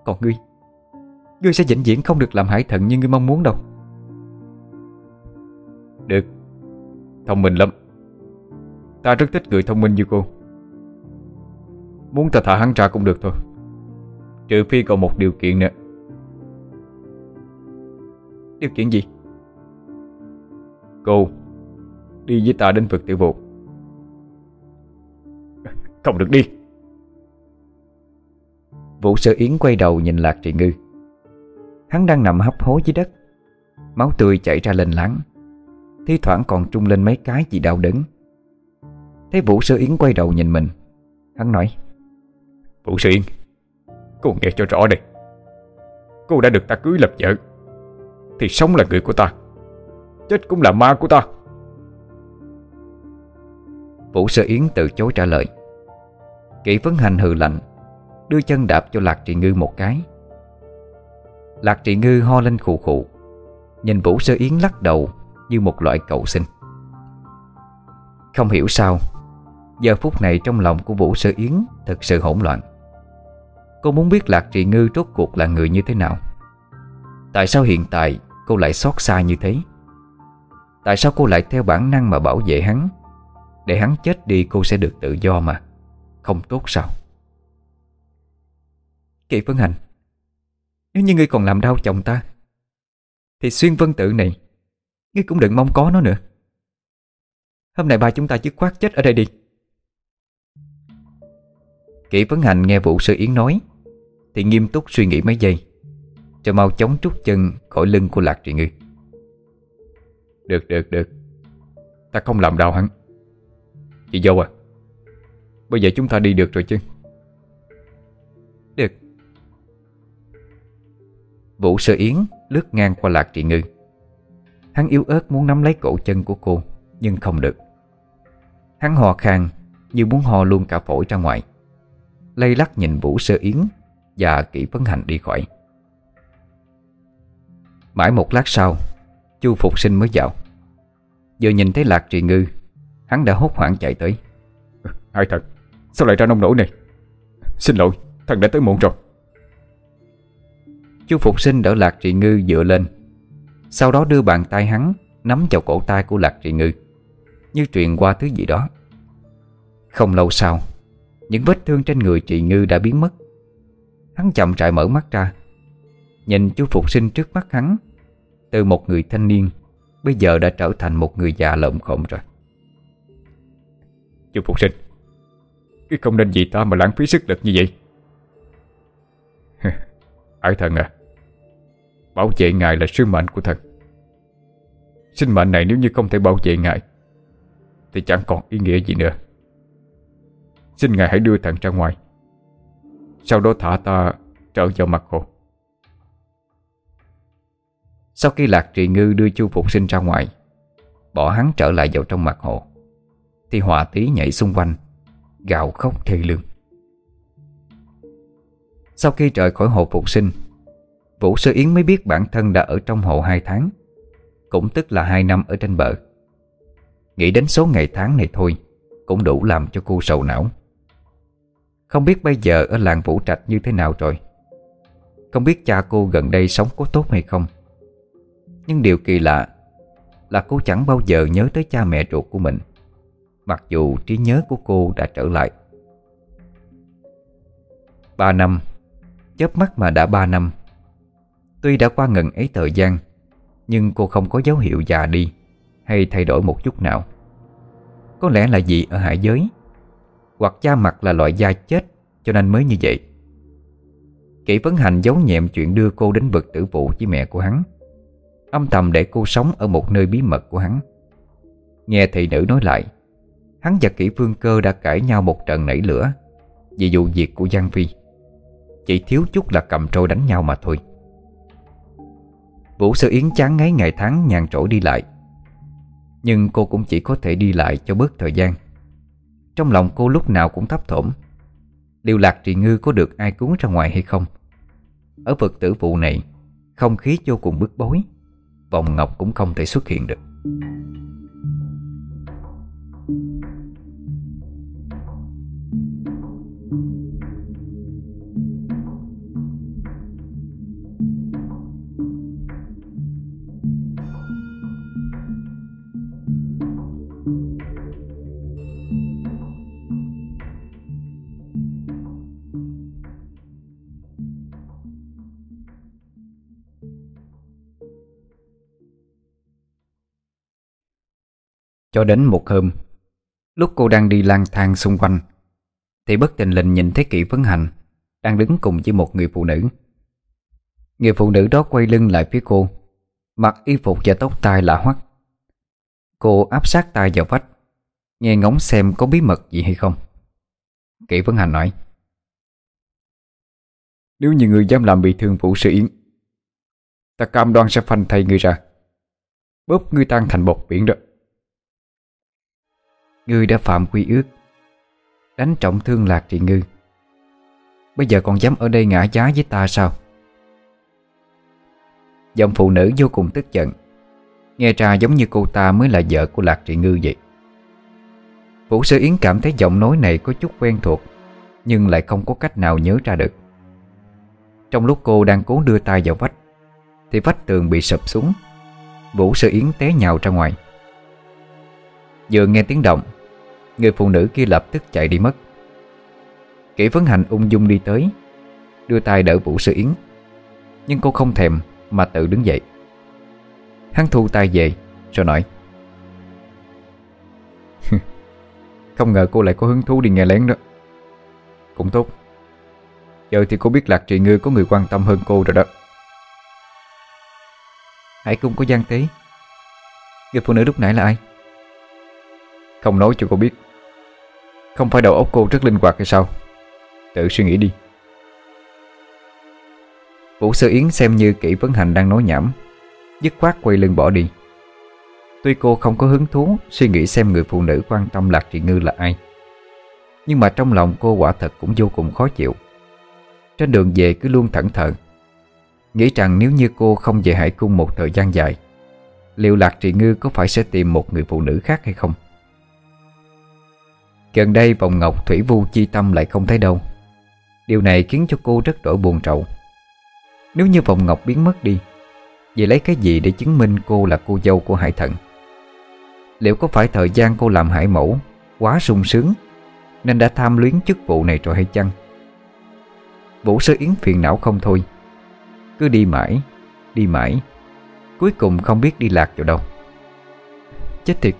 Còn ngươi? Ngươi sẽ vĩnh viễn không được làm hải thần như ngươi mong muốn đâu. Được. Thông minh lắm. Ta rất thích người thông minh như cô. Muốn ta thả hắn ra cũng được thôi. Trừ phi còn một điều kiện nữa. Điều kiện gì? Cô, Đi với ta đến vực tiểu vụ Không được đi. Vũ sơ yến quay đầu nhìn Lạc Trị Ngư. Hắn đang nằm hấp hối dưới đất. Máu tươi chảy ra lên láng. Thi thoảng còn trung lên mấy cái vì đau đớn. Thấy Vũ sơ yến quay đầu nhìn mình Hắn nói Vũ sơ yến Cô nghe cho rõ đây. Cô đã được ta cưới lập vợ Thì sống là người của ta Chết cũng là ma của ta. Vũ Sơ Yến từ chối trả lời. Kỷ Vấn Hành hừ lạnh Đưa chân đạp cho Lạc Trị Ngư một cái Lạc Trị Ngư ho lên khụ khụ. Nhìn Vũ Sơ Yến lắc đầu Như một loại cậu sinh. Không hiểu sao, Giờ phút này trong lòng của Vũ Sơ Yến Thật sự hỗn loạn. Cô muốn biết Lạc Trị Ngư rốt cuộc là người như thế nào? Tại sao hiện tại cô lại xót xa như thế? Tại sao cô lại theo bản năng mà bảo vệ hắn? Để hắn chết đi cô sẽ được tự do mà, Không tốt sao? Kỳ Vân Hành nếu như ngươi còn làm đau chồng ta, Thì xuyên vân tự này, Ngươi cũng đừng mong có nó nữa. Hôm nay ba chúng ta chứ khoát chết ở đây đi. Kỷ Vấn Hành nghe vụ sư Yến nói, Thì nghiêm túc suy nghĩ mấy giây Rồi mau chóng trút chân khỏi lưng của Lạc Trị Ngư. Được được được. Ta không làm đau hắn. Chị dâu à Bây giờ chúng ta đi được rồi chứ? Vũ Sơ Yến lướt ngang qua Lạc Trị Ngư. Hắn yếu ớt muốn nắm lấy cổ chân của cô, Nhưng không được. Hắn hò khang Như muốn hò luôn cả phổi ra ngoài. Lây lắc nhìn Vũ Sơ Yến Và kỹ vấn hành đi khỏi. Mãi một lát sau, Chu Phục Sinh mới vào. Vừa nhìn thấy Lạc Trì Ngư, Hắn đã hốt hoảng chạy tới. Hai thật Sao lại ra nông nổi này? Xin lỗi, Thần đã tới muộn rồi chú Phục Sinh đỡ Lạc Trì Ngư dựa lên. Sau đó đưa bàn tay hắn Nắm vào cổ tay của Lạc Trì Ngư, Như truyền qua thứ gì đó. Không lâu sau, Những vết thương trên người Trì Ngư đã biến mất. Hắn chậm rãi mở mắt ra, Nhìn chú Phục Sinh trước mắt hắn. Từ một người thanh niên, Bây giờ đã trở thành một người già lợm khổng rồi. Chú Phục Sinh, Cái không nên vì ta mà lãng phí sức lực như vậy. Ải thần à Bảo vệ ngài là sứ mệnh của thần. Sinh mệnh này nếu như không thể bảo vệ ngài, Thì chẳng còn ý nghĩa gì nữa. Xin ngài hãy đưa thần ra ngoài, Sau đó thả ta trở vào mặt hồ. Sau khi Lạc Trì Ngư đưa Chu Phục Sinh ra ngoài, Bỏ hắn trở lại vào trong mặt hồ, Thì hòa tí nhảy xung quanh, Gào khóc thê lương. Sau khi trời khỏi hồ Phục Sinh Vũ Sơ Yến mới biết bản thân đã ở trong hồ 2 tháng, Cũng tức là 2 năm ở trên bờ. Nghĩ đến số ngày tháng này thôi, Cũng đủ làm cho cô sầu não. Không biết bây giờ ở làng Vũ Trạch như thế nào rồi. Không biết cha cô gần đây sống có tốt hay không. Nhưng điều kỳ lạ Là cô chẳng bao giờ nhớ tới cha mẹ ruột của mình, Mặc dù trí nhớ của cô đã trở lại. Ba năm. Chớp mắt mà đã ba năm Tuy đã qua ngần ấy thời gian, Nhưng cô không có dấu hiệu già đi Hay thay đổi một chút nào. Có lẽ là gì ở hải giới, Hoặc cha mặt là loại da chết, Cho nên mới như vậy. Kỷ Vấn Hành giấu nhẹm chuyện đưa cô đến vực tử vụ với mẹ của hắn, Âm thầm để cô sống ở một nơi bí mật của hắn. Nghe thị nữ nói lại, Hắn và Kỷ Phương Cơ đã cãi nhau một trận nảy lửa Vì vụ việc của Giang Phi. Chỉ thiếu chút là cầm trôi đánh nhau mà thôi. Vũ Sơ Yến chán ngấy ngày tháng nhàn trỗi đi lại. Nhưng cô cũng chỉ có thể đi lại cho bớt thời gian. Trong lòng cô lúc nào cũng thấp thỏm. Liệu lạc trì ngư có được ai cứu ra ngoài hay không? Ở vực tử vụ này, Không khí vô cùng bức bối. Vòng ngọc cũng không thể xuất hiện được. Cho đến một hôm. Lúc cô đang đi lang thang xung quanh, Thì bất tình lình nhìn thấy kỹ vấn hành Đang đứng cùng với một người phụ nữ. Người phụ nữ đó quay lưng lại phía cô, Mặc y phục và tóc tai lạ hoắc. Cô áp sát tay vào vách, Nghe ngóng xem có bí mật gì hay không. Kỷ Vấn Hành nói, Nếu như người dám làm bị thương Vũ Sư Yến Ta cam đoan sẽ phanh thay người ra, Bóp người tan thành bột biển đó. Ngươi đã phạm quy ước. Đánh trọng thương lạc trị ngư. Bây giờ còn dám ở đây ngã giá với ta sao? Giọng phụ nữ vô cùng tức giận. Nghe ra giống như cô ta mới là vợ của Lạc Trị Ngư vậy. Vũ sư Yến cảm thấy giọng nói này có chút quen thuộc, Nhưng lại không có cách nào nhớ ra được. Trong lúc cô đang cố đưa tay vào vách, Thì vách tường bị sập xuống. Vũ sư Yến té nhào ra ngoài. Vừa nghe tiếng động, Người phụ nữ kia lập tức chạy đi mất. Kỷ Vấn Hành ung dung đi tới, Đưa tay đỡ Vũ Sư Yến, Nhưng cô không thèm Mà tự đứng dậy. Hắn thu tay về, Rồi nói Không ngờ cô lại có hứng thú đi nghe lén đó. Cũng tốt. Giờ thì cô biết Lạc Trị Ngư có người quan tâm hơn cô rồi đó. Hãy cùng có gian tế. Người phụ nữ lúc nãy là ai? Không nói cho cô biết. Không phải đầu óc cô rất linh hoạt hay sao? Tự suy nghĩ đi. Vũ Sơ Yến xem như kỹ vấn hành đang nói nhảm. Dứt khoát quay lưng bỏ đi. Tuy cô không có hứng thú Suy nghĩ xem người phụ nữ quan tâm Lạc Trị Ngư là ai, Nhưng mà trong lòng cô quả thật cũng vô cùng khó chịu. Trên đường về cứ luôn thẫn thờ, Nghĩ rằng nếu như cô không về Hải Cung một thời gian dài, Liệu Lạc Trị Ngư có phải sẽ tìm một người phụ nữ khác hay không? Gần đây vòng ngọc Thủy Vu chi tâm lại không thấy đâu. Điều này khiến cho cô rất đổi buồn trậu Nếu như vòng ngọc biến mất đi, Vậy lấy cái gì để chứng minh cô là cô dâu của Hải Thần? Liệu có phải thời gian cô làm hải mẫu Quá sung sướng, Nên đã tham luyến chức vụ này rồi hay chăng? Vũ Sơ Yến phiền não không thôi. Cứ đi mãi Đi mãi, Cuối cùng không biết đi lạc vào đâu. Chết tiệt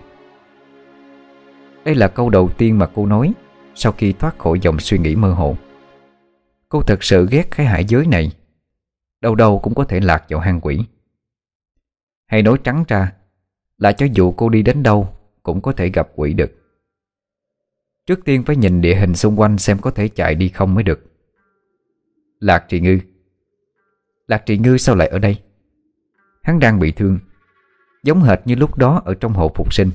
đây là câu đầu tiên mà cô nói Sau khi thoát khỏi dòng suy nghĩ mơ hồ. Cô thật sự ghét cái hải giới này. Đâu đâu cũng có thể lạc vào hang quỷ. Hay nói trắng ra Là cho dù cô đi đến đâu Cũng có thể gặp quỷ được. Trước tiên phải nhìn địa hình xung quanh Xem có thể chạy đi không mới được. Lạc Trị Ngư. Lạc Trị Ngư sao lại ở đây? Hắn đang bị thương, Giống hệt như lúc đó ở trong hồ phục sinh.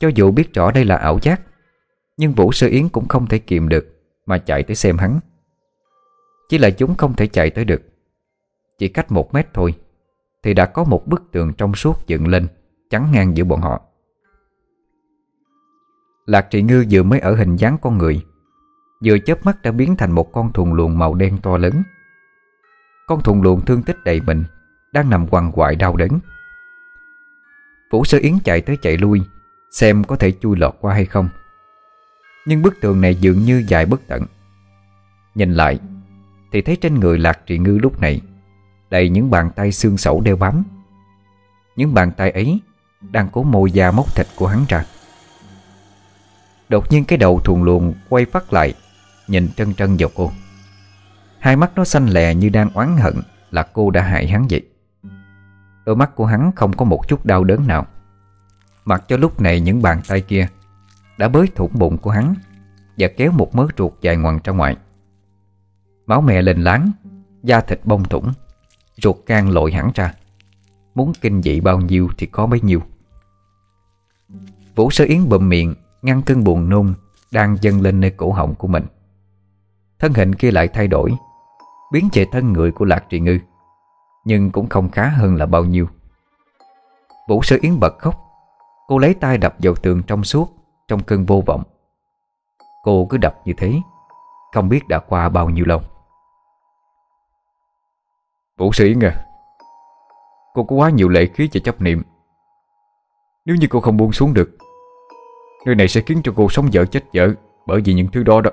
Cho dù biết rõ đây là ảo giác, Nhưng Vũ Sơ Yến cũng không thể kiềm được Mà chạy tới xem hắn. Chỉ là chúng không thể chạy tới được. Chỉ cách một mét thôi, thì đã có một bức tường trong suốt dựng lên, Chắn ngang giữa bọn họ. Lạc trị ngư vừa mới ở hình dáng con người, Vừa chớp mắt đã biến thành một con thùng luồng màu đen to lớn. Con thùng luồng thương tích đầy mình, Đang nằm quằn quại đau đớn. Vũ sơ yến chạy tới chạy lui Xem có thể chui lọt qua hay không. Nhưng bức tường này dường như dài bất tận. Nhìn lại, Thì thấy trên người lạc trị ngư lúc này Đầy những bàn tay xương sẩu đeo bám. Những bàn tay ấy Đang cố môi da móc thịt của hắn ra. Đột nhiên cái đầu thùng luồng Quay phát lại, Nhìn trân trân vào cô. Hai mắt nó xanh lè như đang oán hận Là cô đã hại hắn vậy. Đôi mắt của hắn không có một chút đau đớn nào. Mặc cho lúc này những bàn tay kia Đã bới thủng bụng của hắn Và kéo một mớ ruột dài ngoằn ra ngoài. Máu mẹ lên láng, Da thịt bông thủng, Ruột can lội hẳn ra. Muốn kinh dị bao nhiêu thì có bấy nhiêu. Vũ sơ yến bầm miệng, Ngăn cơn buồn nôn Đang dâng lên nơi cổ họng của mình. Thân hình kia lại thay đổi, Biến về thân người của Lạc Trị Ngư, Nhưng cũng không khá hơn là bao nhiêu. Vũ sơ yến bật khóc Cô lấy tay đập vào tường trong suốt, Trong cơn vô vọng. Cô cứ đập như thế, Không biết đã qua bao nhiêu lâu. Vũ sĩ à Cô có quá nhiều lệ khí và chấp niệm. Nếu như cô không buông xuống được, Nơi này sẽ khiến cho cô sống vợ chết vợ Bởi vì những thứ đó đó.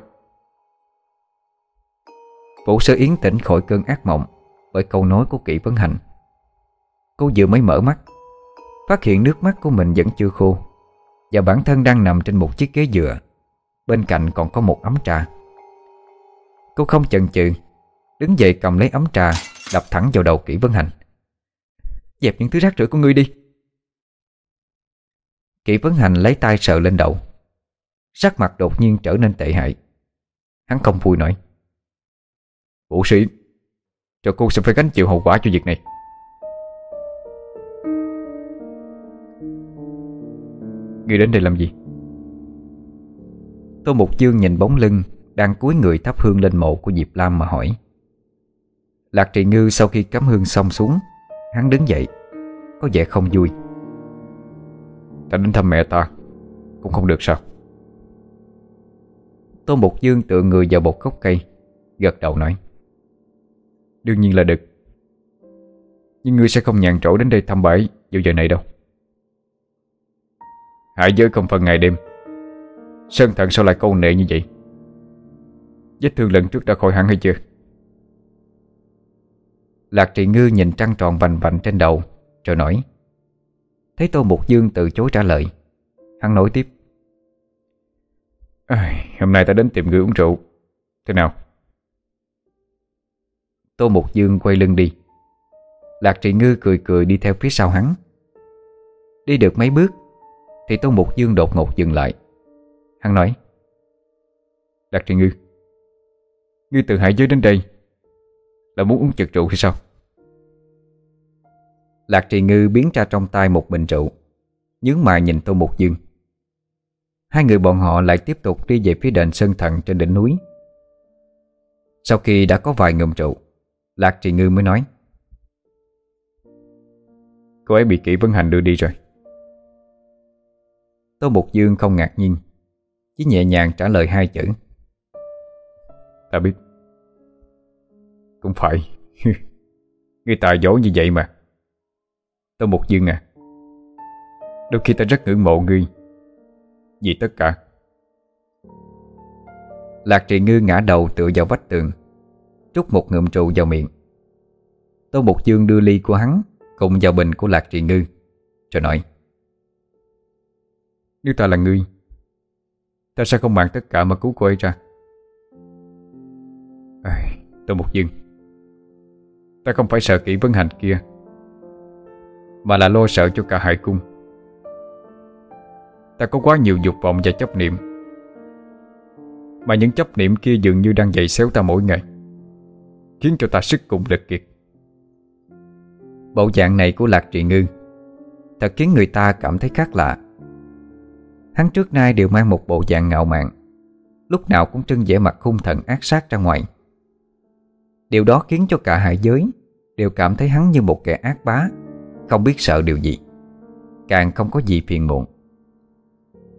Vũ sơ yến tỉnh khỏi cơn ác mộng Bởi câu nói của kỹ vấn hành. Cô vừa mới mở mắt Phát hiện nước mắt của mình vẫn chưa khô. Và bản thân đang nằm trên một chiếc ghế dựa. Bên cạnh còn có một ấm trà. Cô không chần chừ, Đứng dậy cầm lấy ấm trà, Đập thẳng vào đầu Kỷ Vân Hành. Dẹp những thứ rác rưởi của ngươi đi. Kỷ Vân Hành lấy tay sờ lên đầu. Sắc mặt đột nhiên trở nên tệ hại. Hắn không vui nổi. Vũ sĩ, Cho cô sẽ phải gánh chịu hậu quả cho việc này. Ngươi đến đây làm gì? Tô Mục Dương nhìn bóng lưng Đang cúi người thắp hương lên mộ của Diệp Lam mà hỏi. Lạc Trị Ngư sau khi cắm hương xong xuống, Hắn đứng dậy, Có vẻ không vui. Ta đến thăm mẹ ta, Cũng không được sao? Tô Mục Dương tựa người vào một gốc cây, Gật đầu nói. Đương nhiên là được. Nhưng ngươi sẽ không nhàn trỗi đến đây thăm bãi Vào giờ này đâu. Hải giới không phần ngày đêm. Sơn thận sao lại câu nệ như vậy? Vết thương lần trước đã khỏi hẳn hay chưa? Lạc trị ngư nhìn trăng tròn vành vạnh trên đầu Rồi nói Thấy Tô Mục Dương từ chối trả lời. Hắn nói tiếp à, Hôm nay ta đến tìm người uống rượu. Thế nào? Tô Mục Dương quay lưng đi. Lạc trị ngư cười cười đi theo phía sau hắn. Đi được mấy bước thì Tô Mục Dương đột ngột dừng lại. Hắn nói, Lạc trị ngư, Ngươi từ hải giới đến đây Là muốn uống chật rượu hay sao? Lạc trì ngư biến ra trong tay một bình rượu, Nhướng mày nhìn Tô Mục Dương Hai người bọn họ lại tiếp tục đi về phía đền Sơn Thần trên đỉnh núi. Sau khi đã có vài ngụm rượu, Lạc trì ngư mới nói, Cô ấy bị kỹ Vân Hành đưa đi rồi. Tô Mục Dương không ngạc nhiên Chỉ nhẹ nhàng trả lời hai chữ. Ta biết. Cũng phải. Người tài dỗ như vậy mà. Tô Mục Dương à Đôi khi ta rất ngưỡng mộ ngươi. Vì tất cả. Lạc trì ngư ngã đầu tựa vào vách tường Trút một ngụm trụ vào miệng. Tô Mục Dương đưa ly của hắn Cùng vào bình của Lạc trì ngư Rồi nói nếu ta là ngươi Ta sẽ không mạng tất cả mà cứu cô ấy ra. À, tôi một dừng. Ta không phải sợ kỹ vấn hành kia mà là lo sợ cho cả hải cung. Ta có quá nhiều dục vọng và chấp niệm Mà những chấp niệm kia dường như đang dậy xéo ta mỗi ngày Khiến cho ta sức cùng lực kiệt. Bộ dạng này của Lạc Trị Ngư Thật khiến người ta cảm thấy khác lạ. Hắn trước nay đều mang một bộ dạng ngạo mạn, Lúc nào cũng trưng vẻ mặt hung thần ác sát ra ngoài. Điều đó khiến cho cả hải giới Đều cảm thấy hắn như một kẻ ác bá, không biết sợ điều gì, Càng không có gì phiền muộn.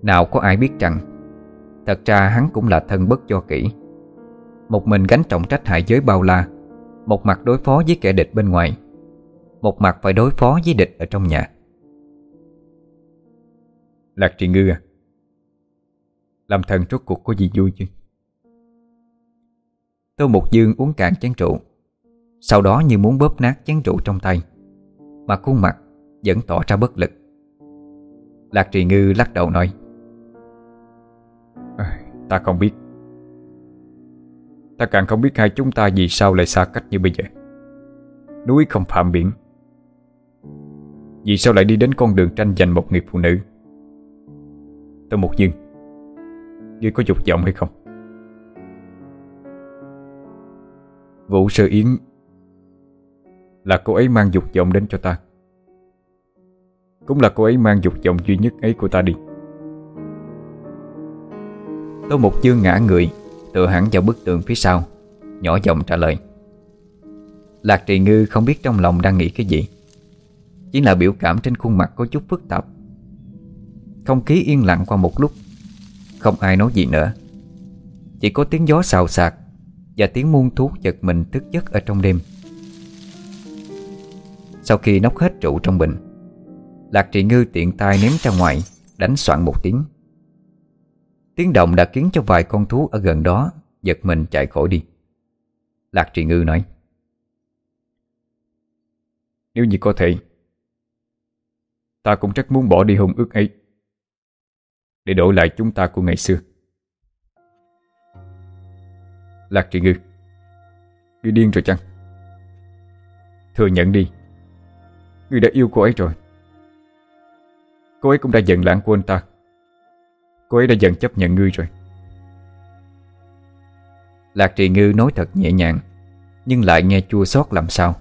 Nào có ai biết rằng, Thật ra hắn cũng là thân bất cho kỹ Một mình gánh trọng trách hải giới bao la, Một mặt đối phó với kẻ địch bên ngoài, Một mặt phải đối phó với địch ở trong nhà. Lạc Trị ngư à làm thần rốt cuộc có gì vui chứ? Tô Mục Dương uống cạn chén rượu. Sau đó như muốn bóp nát chén rượu trong tay, mà khuôn mặt vẫn tỏ ra bất lực. Lạc trì ngư lắc đầu nói Ta không biết. Ta càng không biết hai chúng ta vì sao lại xa cách như bây giờ. Núi không phạm biển. Vì sao lại đi đến con đường tranh giành một người phụ nữ? Tô Mục Dương Ngươi có dục vọng hay không? Vũ Sơ Yến, là cô ấy mang dục vọng đến cho ta. Cũng là cô ấy mang dục vọng duy nhất ấy của ta đi. Tô Mục Dương ngã người, Tựa hẳn vào bức tường phía sau, Nhỏ giọng trả lời. Lạc trì ngư không biết trong lòng đang nghĩ cái gì. Chỉ là biểu cảm trên khuôn mặt có chút phức tạp. Không khí yên lặng qua một lúc không ai nói gì nữa. Chỉ có tiếng gió xào xạc Và tiếng muôn thuốc giật mình tức giấc ở trong đêm. Sau khi nốc hết rượu trong bình, Lạc trị ngư tiện tay ném ra ngoài, Đánh soạn một tiếng. Tiếng động đã khiến cho vài con thú ở gần đó Giật mình chạy khỏi đi. Lạc trị ngư nói, Nếu như có thể, Ta cũng rất muốn bỏ đi hùng ước ấy. Để đổi lại chúng ta của ngày xưa. Lạc Trị Ngư, Ngươi điên rồi chăng? Thừa nhận đi, Ngươi đã yêu cô ấy rồi. Cô ấy cũng đã giận lãng của anh ta. Cô ấy đã dần chấp nhận ngươi rồi. Lạc Trì Ngư nói thật nhẹ nhàng, Nhưng lại nghe chua xót làm sao.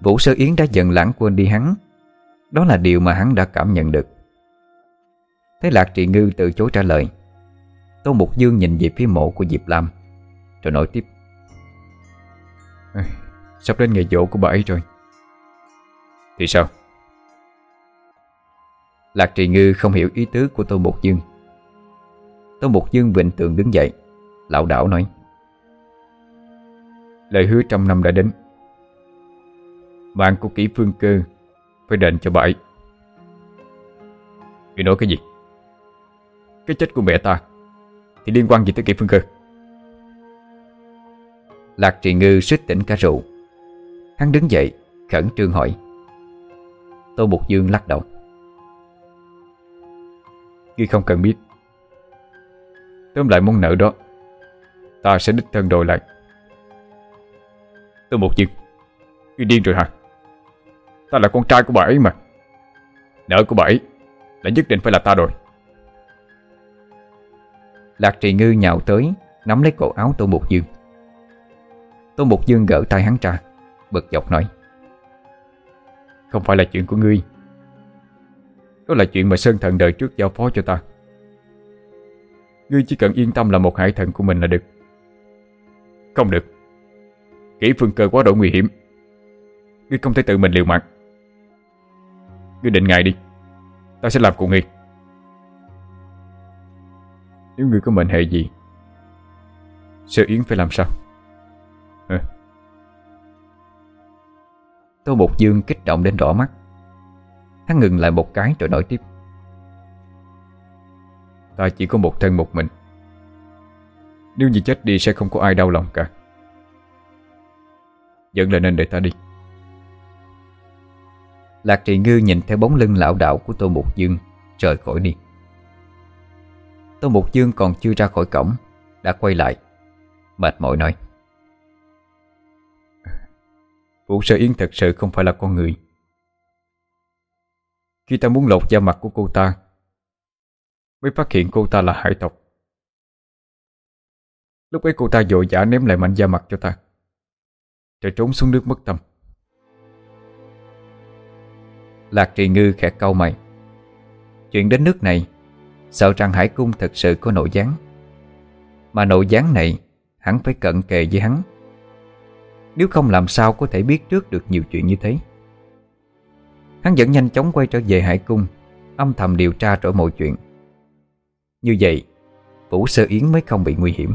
Vũ Sơ Yến đã dần lãng quên đi hắn. Đó là điều mà hắn đã cảm nhận được. Thấy Lạc Trì Ngư từ chối trả lời. Tô Mục Dương nhìn về phía mộ của Diệp Lam, Rồi nói tiếp. Sắp đến ngày dỗ của bà ấy rồi. Thì sao? Lạc Trì Ngư không hiểu ý tứ của Tô Mục Dương. Tô Mục Dương vịnh tượng đứng dậy, Lão đảo nói. Lời hứa trăm năm đã đến. Bạn của kỹ phương cơ Phải đền cho bà ấy. Người nói cái gì? Cái chết của mẹ ta Thì liên quan gì tới kỷ phương cơ Lạc trì ngư suýt tỉnh cả rượu. Hắn đứng dậy, khẩn trương hỏi. Tô Bục Dương lắc đầu. Ngươi không cần biết. Tóm lại món nợ đó, Ta sẽ đích thân đòi lại. Tô Bục Dương, Ngươi điên rồi hả? Ta là con trai của bà ấy mà. Nợ của bà ấy Là nhất định phải là ta rồi Lạc trì ngư nhào tới, Nắm lấy cổ áo Tô Mục Dương. Tô Mục Dương gỡ tay hắn ra, Bực dọc nói, Không phải là chuyện của ngươi. Đó là chuyện mà Sơn Thần đời trước giao phó cho ta. Ngươi chỉ cần yên tâm là một hải thần của mình là được. Không được. Kỹ phương cơ quá độ nguy hiểm. Ngươi không thể tự mình liều mạng. Ngươi định ngại đi. Ta sẽ làm cùng ngươi. Nếu ngươi có mệnh hệ gì Sơ Yến phải làm sao? Hả? Tô Bột Dương kích động đến đỏ mắt. Hắn ngừng lại một cái rồi nói tiếp. Ta chỉ có một thân một mình. Nếu như chết đi sẽ không có ai đau lòng cả. Vẫn là nên để ta đi. Lạc Trị Ngư nhìn theo bóng lưng lão đạo của Tô Bột Dương Rời khỏi đi. Tô Mục Dương còn chưa ra khỏi cổng, Đã quay lại. Mệt mỏi nói. Vũ Sơ Yến thật sự không phải là con người. Khi ta muốn lột da mặt của cô ta, Mới phát hiện cô ta là hải tộc. Lúc ấy cô ta vội vã ném lại mảnh da mặt cho ta, Rồi trốn xuống nước mất tâm. Lạc trì ngư khẽ câu mày. Chuyện đến nước này Sợ rằng hải cung thật sự có nội gián. Mà nội gián này, Hắn phải cận kề với hắn. Nếu không làm sao có thể biết trước được nhiều chuyện như thế. Hắn vẫn nhanh chóng quay trở về hải cung, Âm thầm điều tra rõ mọi chuyện. Như vậy, Vũ Sơ Yến mới không bị nguy hiểm.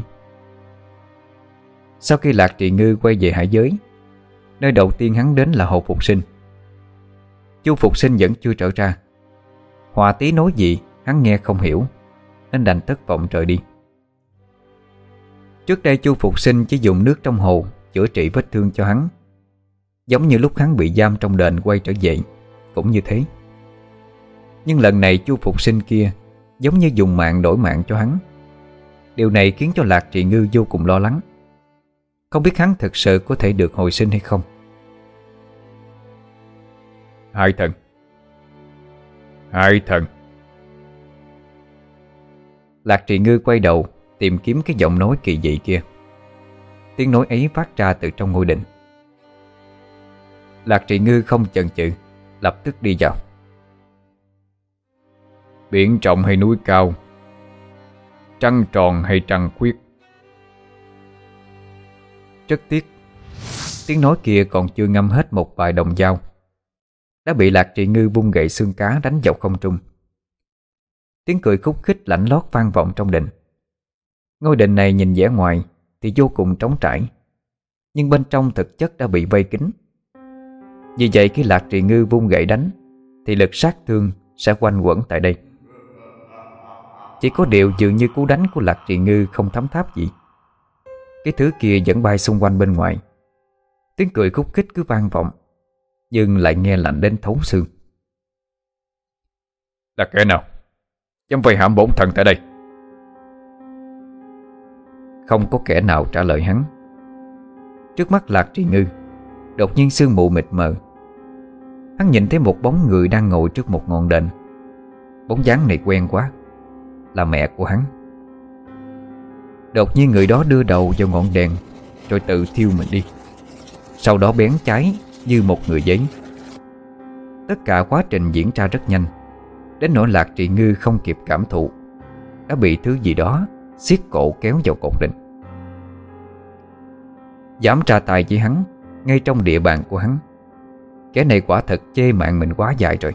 Sau khi Lạc Trì Ngư quay về hải giới, Nơi đầu tiên hắn đến là hồ Phục Sinh. Chu Phục Sinh vẫn chưa trở ra. Hòa tí nói gì Hắn nghe không hiểu, Nên đành thất vọng rời đi. Trước đây Chu Phục Sinh chỉ dùng nước trong hồ Chữa trị vết thương cho hắn, Giống như lúc hắn bị giam trong đền quay trở về, Cũng như thế. Nhưng lần này Chu Phục Sinh kia Giống như dùng mạng đổi mạng cho hắn. Điều này khiến cho Lạc Trị Ngư vô cùng lo lắng. Không biết hắn thực sự có thể được hồi sinh hay không. Hai thần. Hai thần. Lạc Trị Ngư quay đầu, Tìm kiếm cái giọng nói kỳ dị kia. Tiếng nói ấy phát ra từ trong ngôi đình. Lạc Trị Ngư không chần chừ, Lập tức đi vào. Biển trọng hay núi cao? Trăng tròn hay trăng khuyết? Rất tiếc, Tiếng nói kia còn chưa ngâm hết một vài đồng dao. Đã bị Lạc Trị Ngư vung gậy xương cá đánh dọc không trung. Tiếng cười khúc khích lạnh lót vang vọng trong đình. Ngôi đình này nhìn vẻ ngoài Thì vô cùng trống trải, Nhưng bên trong thực chất đã bị vây kín. Vì vậy khi Lạc Trị Ngư vung gậy đánh, Thì lực sát thương sẽ quanh quẩn tại đây. Chỉ có điều dường như cú đánh của Lạc Trị Ngư không thấm tháp gì. Cái thứ kia vẫn bay xung quanh bên ngoài. Tiếng cười khúc khích cứ vang vọng, Nhưng lại nghe lạnh đến thấu xương. Là kẻ nào? Dám vây hãm bổn thần tại đây. Không có kẻ nào trả lời hắn. Trước mắt Lạc Trì Ngư, Đột nhiên sương mù mịt mờ. Hắn nhìn thấy một bóng người đang ngồi trước một ngọn đền. Bóng dáng này quen quá, Là mẹ của hắn. Đột nhiên người đó đưa đầu vào ngọn đèn, Rồi tự thiêu mình đi. Sau đó bén cháy như một người giấy. Tất cả quá trình diễn ra rất nhanh. Đến nỗi lạc trị ngư không kịp cảm thụ, Đã bị thứ gì đó siết cổ kéo vào cột định. Dám tra tài với hắn, Ngay trong địa bàn của hắn. Kẻ này quả thật chê mạng mình quá dài rồi.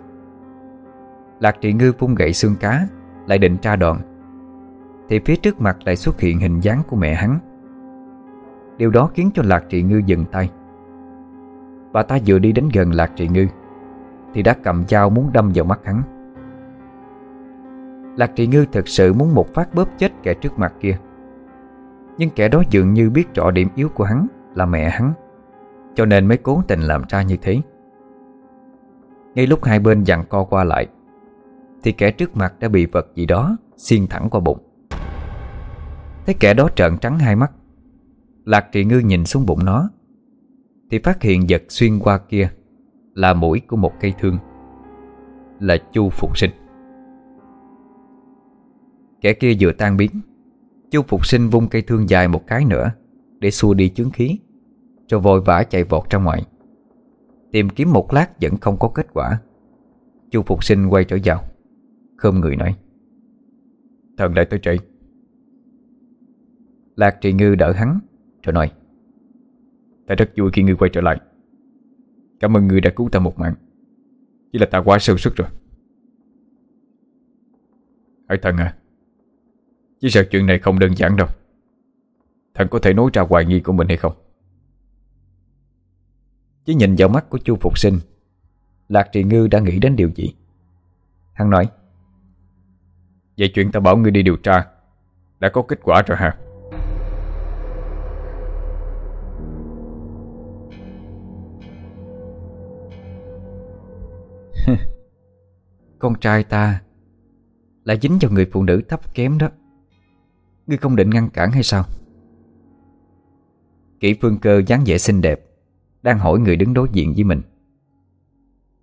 Lạc trị ngư phun gậy xương cá, Lại định tra đòn. Thì phía trước mặt lại xuất hiện hình dáng của mẹ hắn. Điều đó khiến cho Lạc trị ngư dừng tay. Bà ta vừa đi đến gần Lạc trị ngư, Thì đã cầm dao muốn đâm vào mắt hắn. Lạc trị ngư thật sự muốn một phát bóp chết kẻ trước mặt kia. Nhưng kẻ đó dường như biết rõ điểm yếu của hắn Là mẹ hắn, Cho nên mới cố tình làm ra như thế. Ngay lúc hai bên dặn co qua lại, Thì kẻ trước mặt đã bị vật gì đó Xiên thẳng qua bụng. Thấy kẻ đó trợn trắng hai mắt, Lạc trị ngư nhìn xuống bụng nó, Thì phát hiện vật xuyên qua kia Là mũi của một cây thương, Là chu phục sinh. Kẻ kia vừa tan biến, Chu Phục Sinh vung cây thương dài một cái nữa Để xua đi chướng khí Rồi vội vã chạy vọt ra ngoài. Tìm kiếm một lát vẫn không có kết quả. Chu Phục Sinh quay trở vào Khơm người nói, Thần lại tới trị Lạc Trị Ngư đỡ hắn, Rồi nói, Ta rất vui khi ngươi quay trở lại. Cảm ơn ngươi đã cứu ta một mạng. Chỉ là ta quá sâu sức rồi. Hãy thần à chỉ sợ chuyện này không đơn giản đâu. Thần có thể nói ra hoài nghi của mình hay không? Chỉ nhìn vào mắt của Chu Phục Sinh, Lạc Trì Ngư đã nghĩ đến điều gì? Hắn nói, Vậy chuyện ta bảo ngươi đi điều tra, Đã có kết quả rồi hả? Con trai ta Lại dính vào người phụ nữ thấp kém đó. Ngươi không định ngăn cản hay sao? Kỷ phương cơ dáng vẻ xinh đẹp, Đang hỏi người đứng đối diện với mình.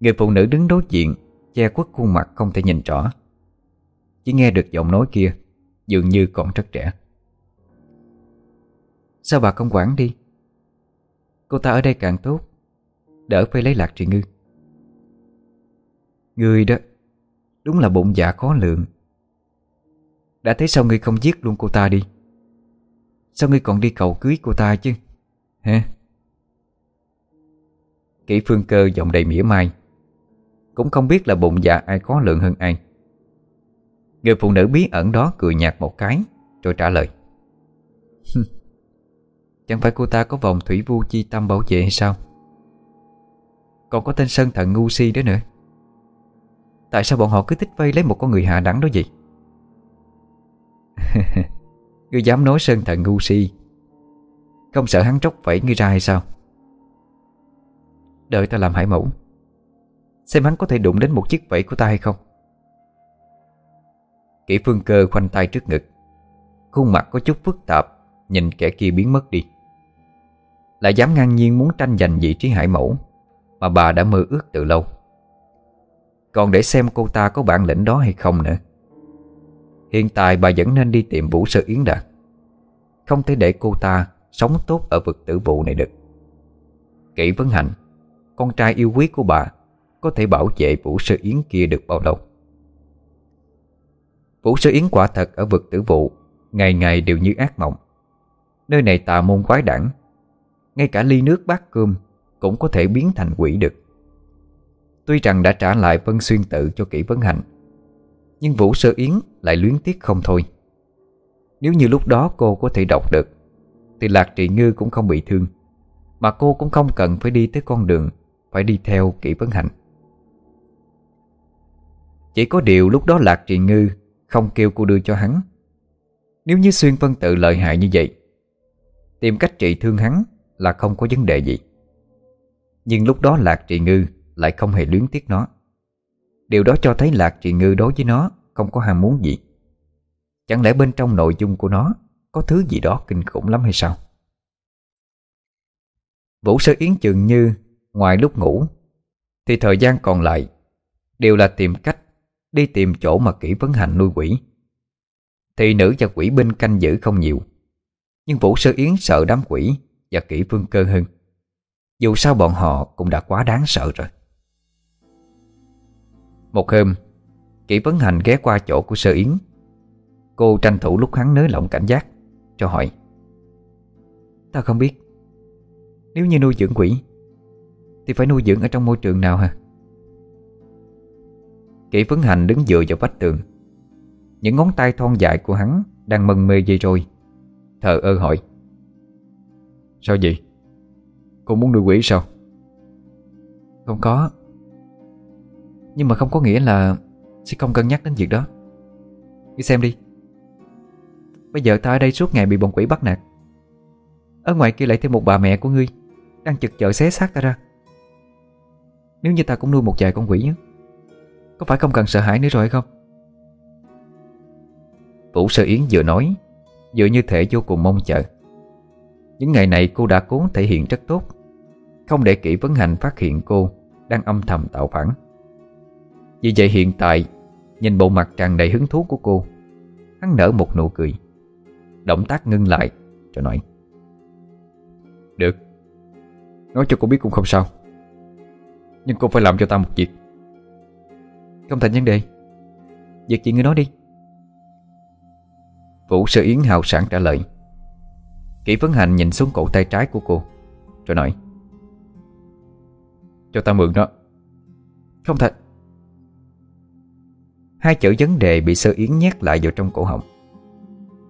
Người phụ nữ đứng đối diện, Che quất khuôn mặt không thể nhìn rõ. Chỉ nghe được giọng nói kia, Dường như còn rất trẻ. Sao bà không quản đi? Cô ta ở đây càng tốt, Đỡ phải lấy lạc trị ngư. Người đó, Đúng là bụng dạ khó lượng đã thấy sao ngươi không giết luôn cô ta đi? Sao ngươi còn đi cầu cưới cô ta chứ? Hả? Kỷ phương cơ giọng đầy mỉa mai. Cũng không biết là bụng dạ ai có lượng hơn ai. Người phụ nữ bí ẩn đó cười nhạt một cái, Rồi trả lời. Chẳng phải cô ta có vòng thủy vu chi tâm bảo vệ hay sao? Còn có tên sân thần ngu si đó nữa. Tại sao bọn họ cứ thích vây lấy một con người hạ đẳng đó vậy? Ngươi dám nói sơn thần ngu si, Không sợ hắn tróc vẫy ngươi ra hay sao? Đợi ta làm hải mẫu, Xem hắn có thể đụng đến một chiếc vẫy của ta hay không. Kỷ phương cơ khoanh tay trước ngực, Khuôn mặt có chút phức tạp, Nhìn kẻ kia biến mất đi. Lại dám ngang nhiên muốn tranh giành vị trí hải mẫu Mà bà đã mơ ước từ lâu. Còn để xem cô ta có bản lĩnh đó hay không nữa. Hiện tại bà vẫn nên đi tìm Vũ Sơ Yến đã. Không thể để cô ta sống tốt ở vực tử vụ này được. Kỷ vấn hạnh, Con trai yêu quý của bà, Có thể bảo vệ Vũ Sơ Yến kia được bao lâu? Vũ Sơ Yến quả thật ở vực tử vụ, Ngày ngày đều như ác mộng. Nơi này tà môn quái đảng Ngay cả ly nước bát cơm Cũng có thể biến thành quỷ được. Tuy rằng đã trả lại Vân Xuyên tự cho Kỷ vấn hạnh nhưng Vũ Sơ Yến lại luyến tiếc không thôi. Nếu như lúc đó cô có thể đọc được, Thì Lạc Trị Ngư cũng không bị thương. Mà cô cũng không cần phải đi tới con đường, Phải đi theo kỹ vấn hạnh Chỉ có điều lúc đó Lạc Trị Ngư Không kêu cô đưa cho hắn. Nếu như Xuyên Vân tự lợi hại như vậy, Tìm cách trị thương hắn Là không có vấn đề gì. Nhưng lúc đó Lạc Trị Ngư Lại không hề luyến tiếc nó. Điều đó cho thấy Lạc Trị Ngư đối với nó không có ham muốn gì. Chẳng lẽ bên trong nội dung của nó Có thứ gì đó kinh khủng lắm hay sao? Vũ Sơ Yến chừng như Ngoài lúc ngủ, Thì thời gian còn lại Đều là tìm cách Đi tìm chỗ mà kỹ vấn hành nuôi quỷ. Thị nữ và quỷ binh canh giữ không nhiều, Nhưng Vũ Sơ Yến sợ đám quỷ Và kỹ vương cơ hơn. Dù sao bọn họ cũng đã quá đáng sợ rồi. Một hôm Kỷ Vấn Hành ghé qua chỗ của Sơ Yến. Cô tranh thủ lúc hắn nới lỏng cảnh giác, Cho hỏi, Ta không biết. Nếu như nuôi dưỡng quỷ, Thì phải nuôi dưỡng ở trong môi trường nào hả? Kỷ Vấn Hành đứng dựa vào vách tường. Những ngón tay thon dài của hắn Đang mân mê dây rồi Thờ ơ hỏi, Sao vậy? Cô muốn nuôi quỷ sao? Không có. Nhưng mà không có nghĩa là Sẽ không cân nhắc đến việc đó. Đi xem đi. Bây giờ ta ở đây suốt ngày bị bọn quỷ bắt nạt. Ở ngoài kia lại thêm một bà mẹ của ngươi, Đang chực chợ xé xác ta ra. Nếu như ta cũng nuôi một vài con quỷ Có phải không cần sợ hãi nữa rồi hay không? Vũ Sơ Yến vừa nói, Vừa như thể vô cùng mong chờ. Những ngày này cô đã cố thể hiện rất tốt, Không để kỹ vấn hành phát hiện cô Đang âm thầm tạo phản. Vì vậy hiện tại, Nhìn bộ mặt tràn đầy hứng thú của cô, Hắn nở một nụ cười. Động tác ngưng lại, Rồi nói, Được. Nói cho cô biết cũng không sao. Nhưng cô phải làm cho ta một việc. Không thành vấn đề. Việc gì ngươi nói đi. Vũ Sơ Yến hào sảng trả lời. Kỷ Vấn Hành nhìn xuống cổ tay trái của cô, Rồi nói, Cho ta mượn đó. Không thật Hai chữ vấn đề bị Sơ Yến nhét lại vào trong cổ họng.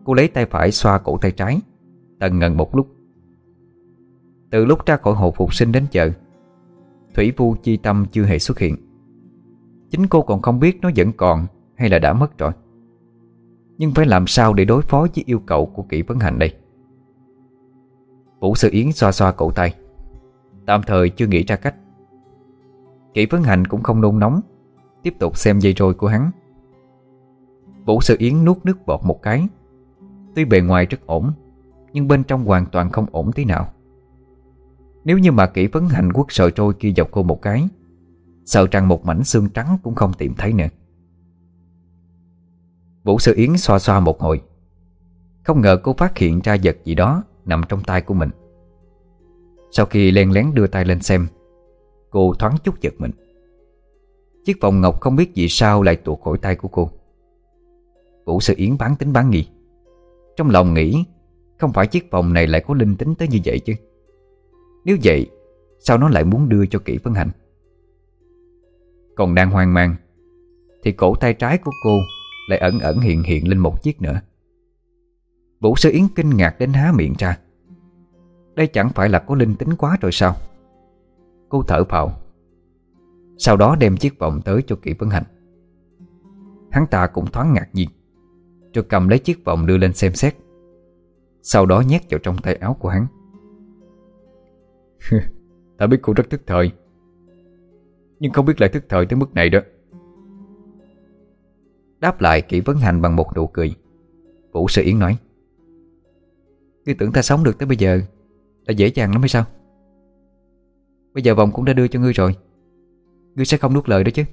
Cô lấy tay phải xoa cổ tay trái. Tần ngần một lúc. Từ lúc ra khỏi hồ phục sinh đến chợ Thủy Vu Chi Tâm chưa hề xuất hiện. Chính cô còn không biết nó vẫn còn Hay là đã mất rồi. Nhưng phải làm sao để đối phó với yêu cầu của kỹ vấn hành đây? Vũ Sư Yến xoa xoa cổ tay. Tạm thời chưa nghĩ ra cách. Kỹ vấn hành cũng không nôn nóng. Tiếp tục xem dây roi của hắn. Vũ Sư Yến nuốt nước bọt một cái. Tuy bề ngoài rất ổn, Nhưng bên trong hoàn toàn không ổn tí nào. Nếu như mà kỹ vấn hành quốc sợi trôi kia dọc cô một cái, Sợ rằng một mảnh xương trắng cũng không tìm thấy nữa. Vũ Sư Yến xoa xoa một hồi. Không ngờ cô phát hiện ra vật gì đó Nằm trong tay của mình. Sau khi len lén đưa tay lên xem, Cô thoáng chút giật mình. Chiếc vòng ngọc không biết vì sao lại tuột khỏi tay của cô. Vũ Sư Yến bán tính bán nghi. Trong lòng nghĩ, Không phải chiếc vòng này lại có linh tính tới như vậy chứ. Nếu vậy, Sao nó lại muốn đưa cho kỹ phân hành? Còn đang hoang mang, Thì cổ tay trái của cô Lại ẩn ẩn hiện hiện lên một chiếc nữa. Vũ sư Yến kinh ngạc đến há miệng ra. Đây chẳng phải là có linh tính quá rồi sao? Cô thở phào. Sau đó đem chiếc vòng tới cho kỹ phân hành. Hắn ta cũng thoáng ngạc nhiên rồi cầm lấy chiếc vòng đưa lên xem xét. Sau đó nhét vào trong tay áo của hắn. Ta biết cô rất thức thời. Nhưng không biết lại thức thời tới mức này đó. Đáp lại kỹ vấn hành bằng một nụ cười. Vũ Sư Yến nói, Ngươi tưởng ta sống được tới bây giờ Là dễ dàng lắm hay sao? Bây giờ vòng cũng đã đưa cho ngươi rồi. Ngươi sẽ không nuốt lời đó chứ?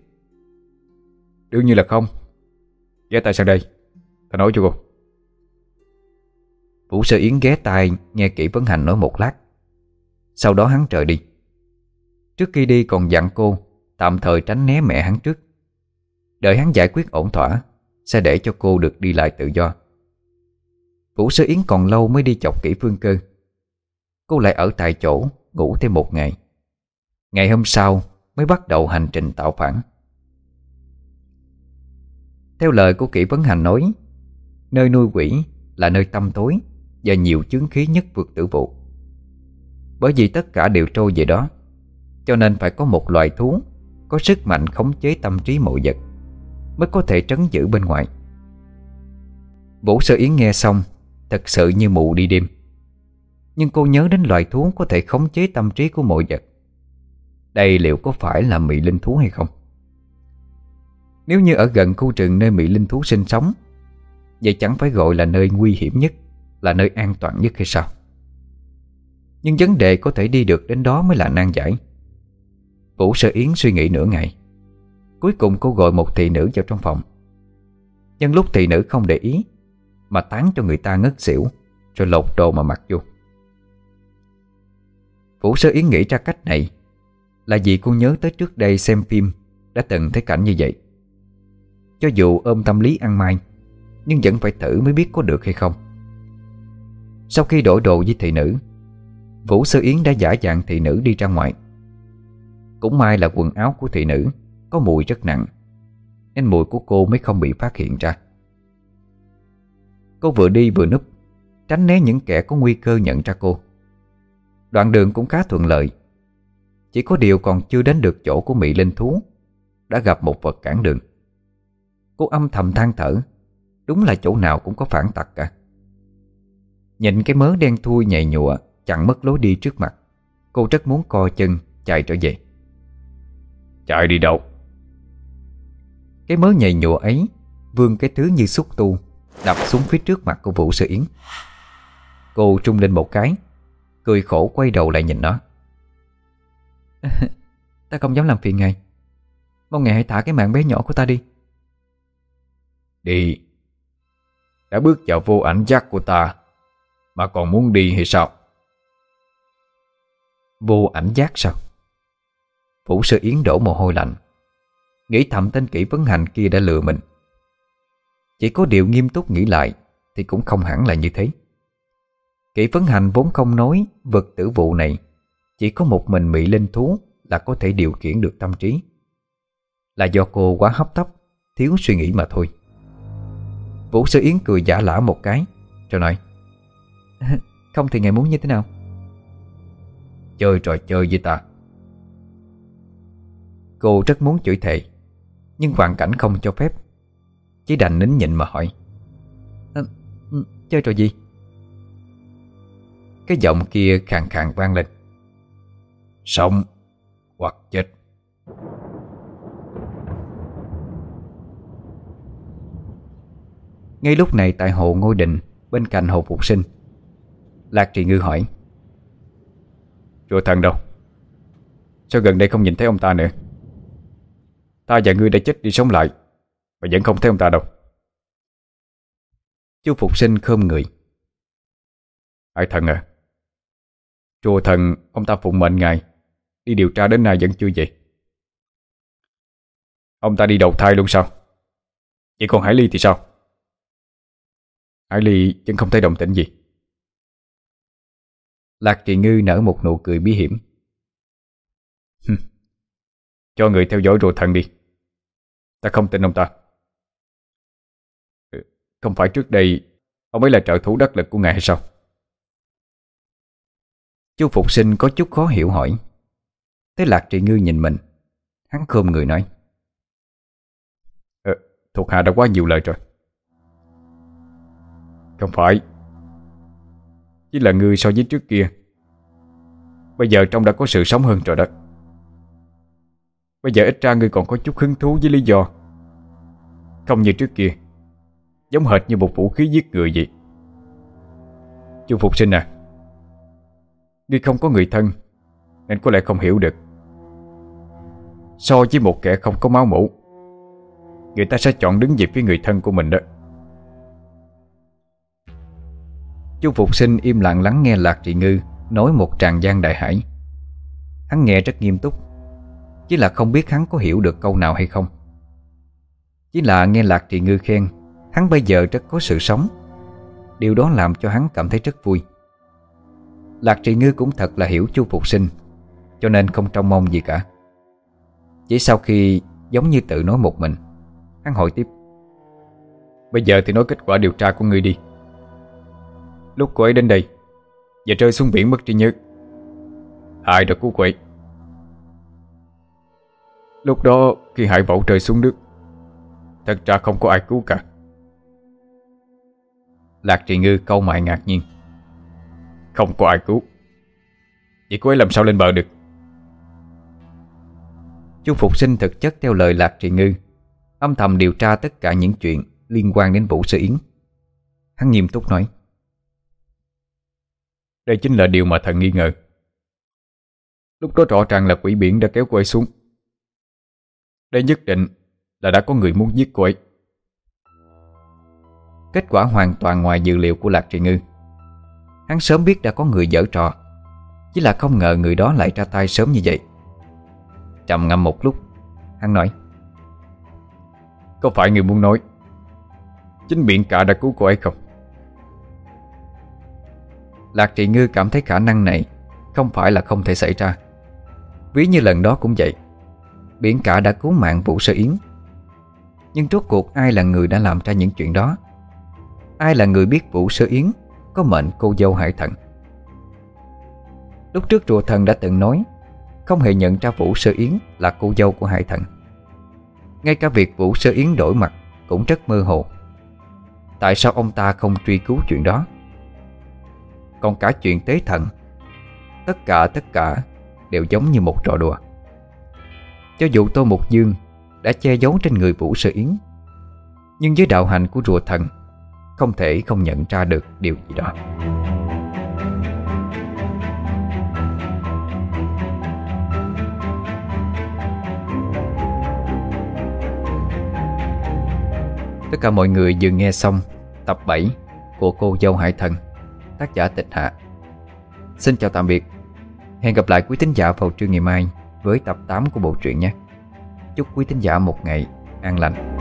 Đương nhiên là không. Ghé tay sang đây. Ta nói cho cô. Vũ Sơ Yến ghé tai Nghe kỹ vấn hành nói một lát. Sau đó hắn trời đi. Trước khi đi còn dặn cô Tạm thời tránh né mẹ hắn trước. Đợi hắn giải quyết ổn thỏa, Sẽ để cho cô được đi lại tự do. Vũ Sơ Yến còn lâu mới đi chọc kỹ phương cơ. Cô lại ở tại chỗ Ngủ thêm một ngày. Ngày hôm sau mới bắt đầu hành trình tạo phản. Theo lời của kỹ vấn hành nói Nơi nuôi quỷ là nơi tâm tối Và nhiều chứng khí nhất vượt tử vụ. Bởi vì tất cả đều trôi về đó, Cho nên phải có một loài thú Có sức mạnh khống chế tâm trí mọi vật Mới có thể trấn giữ bên ngoài. Vũ Sơ Yến nghe xong, Thật sự như mụ đi đêm. Nhưng cô nhớ đến loài thú Có thể khống chế tâm trí của mọi vật. Đây liệu có phải là mị linh thú hay không? Nếu như ở gần khu rừng nơi mị Linh Thú sinh sống Vậy chẳng phải gọi là nơi nguy hiểm nhất, Là nơi an toàn nhất hay sao? Nhưng vấn đề có thể đi được đến đó mới là nan giải. Vũ Sơ Yến suy nghĩ nửa ngày. Cuối cùng cô gọi một thị nữ vào trong phòng. Nhưng lúc thị nữ không để ý, Mà tán cho người ta ngất xỉu, Rồi lột đồ mà mặc vô. Vũ Sơ Yến nghĩ ra cách này Là vì cô nhớ tới trước đây xem phim Đã từng thấy cảnh như vậy. Cho dù ôm tâm lý ăn mai nhưng vẫn phải thử mới biết có được hay không. Sau khi đổi đồ với thị nữ, Vũ Sơ Yến đã giả dạng thị nữ đi ra ngoài. Cũng may là quần áo của thị nữ Có mùi rất nặng, Nên mùi của cô mới không bị phát hiện ra. Cô vừa đi vừa núp, Tránh né những kẻ có nguy cơ nhận ra cô. Đoạn đường cũng khá thuận lợi, Chỉ có điều còn chưa đến được chỗ của Mỹ Linh Thú, Đã gặp một vật cản đường. Cô âm thầm than thở Đúng là chỗ nào cũng có phản tặc cả. Nhìn cái mớ đen thui nhầy nhụa Chặn mất lối đi trước mặt Cô rất muốn co chân chạy trở về. Chạy đi đâu? Cái mớ nhầy nhụa ấy Vương cái thứ như xúc tu Đập xuống phía trước mặt của Vũ Sư Yến. Cô trung lên một cái Cười khổ quay đầu lại nhìn nó. Ta không dám làm phiền ngài. Mong ngài hãy thả cái mạng bé nhỏ của ta đi. Đi đã bước vào vô ảnh giác của ta. Mà còn muốn đi hay sao? Vô ảnh giác sao? Vũ sư Yến đổ mồ hôi lạnh. Nghĩ thầm tên kỹ vấn hành kia đã lừa mình. Chỉ có điều nghiêm túc nghĩ lại Thì cũng không hẳn là như thế. Kỹ vấn hành vốn không nói Vật tử vụ này. Chỉ có một mình Mỹ Linh Thú Là có thể điều khiển được tâm trí. Là do cô quá hấp tấp, Thiếu suy nghĩ mà thôi. Vũ Sư Yến cười giả lả một cái Rồi nói Không thì ngài muốn như thế nào? Chơi trò chơi với ta. Cô rất muốn chửi thề Nhưng hoàn cảnh không cho phép. Chỉ đành nín nhịn mà hỏi à, Chơi trò gì? Cái giọng kia khàn khàn vang lên Sống hoặc chết. Ngay lúc này tại hồ Ngôi Đình, Bên cạnh hồ Phục Sinh. Lạc Trì Ngư hỏi Chùa thần đâu? Sao gần đây không nhìn thấy ông ta nữa? Ta và ngươi đã chết đi sống lại, Mà vẫn không thấy ông ta đâu. Chú Phục Sinh khơm người. Hải thần à Chùa thần ông ta phụng mệnh ngài, Đi điều tra đến nay vẫn chưa về. Ông ta đi đầu thai luôn sao? Vậy còn Hải Ly thì sao? Hải Ly vẫn không thấy động tĩnh gì. Lạc Trì Ngư nở một nụ cười bí hiểm. Cho người theo dõi rùa thần đi. Ta không tin ông ta. Ừ, không phải trước đây Ông ấy là trợ thủ đắc lực của ngài hay sao? Chú Phục Sinh có chút khó hiểu hỏi. Thế Lạc Trị Ngư nhìn mình. Hắn khom người nói. Ờ, Thuộc hạ đã quá nhiều lời rồi. Không phải. Chỉ là ngươi so với trước kia. Bây giờ trong đã có sự sống hơn rồi đó Bây giờ ít ra ngươi còn có chút hứng thú với lý do. Không như trước kia. Giống hệt như một vũ khí giết người vậy. Chú Phục Sinh à Ngươi không có người thân, Nên có lẽ không hiểu được. So với một kẻ không có máu mủ, Người ta sẽ chọn đứng về phía người thân của mình đó. Chú Phục Sinh im lặng lắng nghe Lạc Trị Ngư Nói một tràng gian đại hải. Hắn nghe rất nghiêm túc, Chỉ là không biết hắn có hiểu được câu nào hay không. Chỉ là nghe Lạc Trị Ngư khen, Hắn bây giờ rất có sự sống. Điều đó làm cho hắn cảm thấy rất vui. Lạc Trị Ngư cũng thật là hiểu chu Phục Sinh, Cho nên không trông mong gì cả. Chỉ sau khi giống như tự nói một mình, Hắn hỏi tiếp. Bây giờ thì nói kết quả điều tra của ngươi đi. Lúc cô ấy đến đây, Và rơi xuống biển mất trí nhớ. Ai đã cứu cô ấy? Lúc đó, khi hải vẫu rơi xuống nước, Thật ra không có ai cứu cả. Lạc Trị Ngư câu mại ngạc nhiên. Không có ai cứu. Vậy cô ấy làm sao lên bờ được? Chú Phục Sinh thực chất theo lời Lạc Trị Ngư, Âm thầm điều tra tất cả những chuyện Liên quan đến Vũ Sư Yến. Hắn nghiêm túc nói. Đây chính là điều mà thần nghi ngờ. Lúc đó rõ ràng là quỷ biển đã kéo cô ấy xuống. Đây nhất định là đã có người muốn giết cô ấy. Kết quả hoàn toàn ngoài dự liệu của Lạc Trị Ngư. Hắn sớm biết đã có người dở trò, Chỉ là không ngờ người đó lại ra tay sớm như vậy. Trầm ngâm một lúc, Hắn nói, Có phải người muốn nói, Chính biển cả đã cứu cô ấy không? Lạc Trị Ngư cảm thấy khả năng này Không phải là không thể xảy ra. Ví như lần đó cũng vậy. Biển cả đã cứu mạng Vũ Sơ Yến. Nhưng rốt cuộc ai là người đã làm ra những chuyện đó? Ai là người biết Vũ Sơ Yến Có mệnh cô dâu hải thần? Lúc trước rùa thần đã từng nói, Không hề nhận ra Vũ Sơ Yến Là cô dâu của hải thần. Ngay cả việc Vũ Sơ Yến đổi mặt Cũng rất mơ hồ. Tại sao ông ta không truy cứu chuyện đó? Còn cả chuyện tế thần. Tất cả tất cả Đều giống như một trò đùa. Cho dù Tô Mục Dương Đã che giấu trên người Vũ Sơ Yến, Nhưng với đạo hành của rùa thần, Không thể không nhận ra được điều gì đó. Tất cả mọi người vừa nghe xong tập 7 của cô dâu Hải Thần. Tác giả Tịch Hạ. Xin chào tạm biệt. Hẹn gặp lại quý tín giả vào trưa ngày mai Với tập 8 của bộ truyện nhé. Chúc quý tín giả một ngày an lành.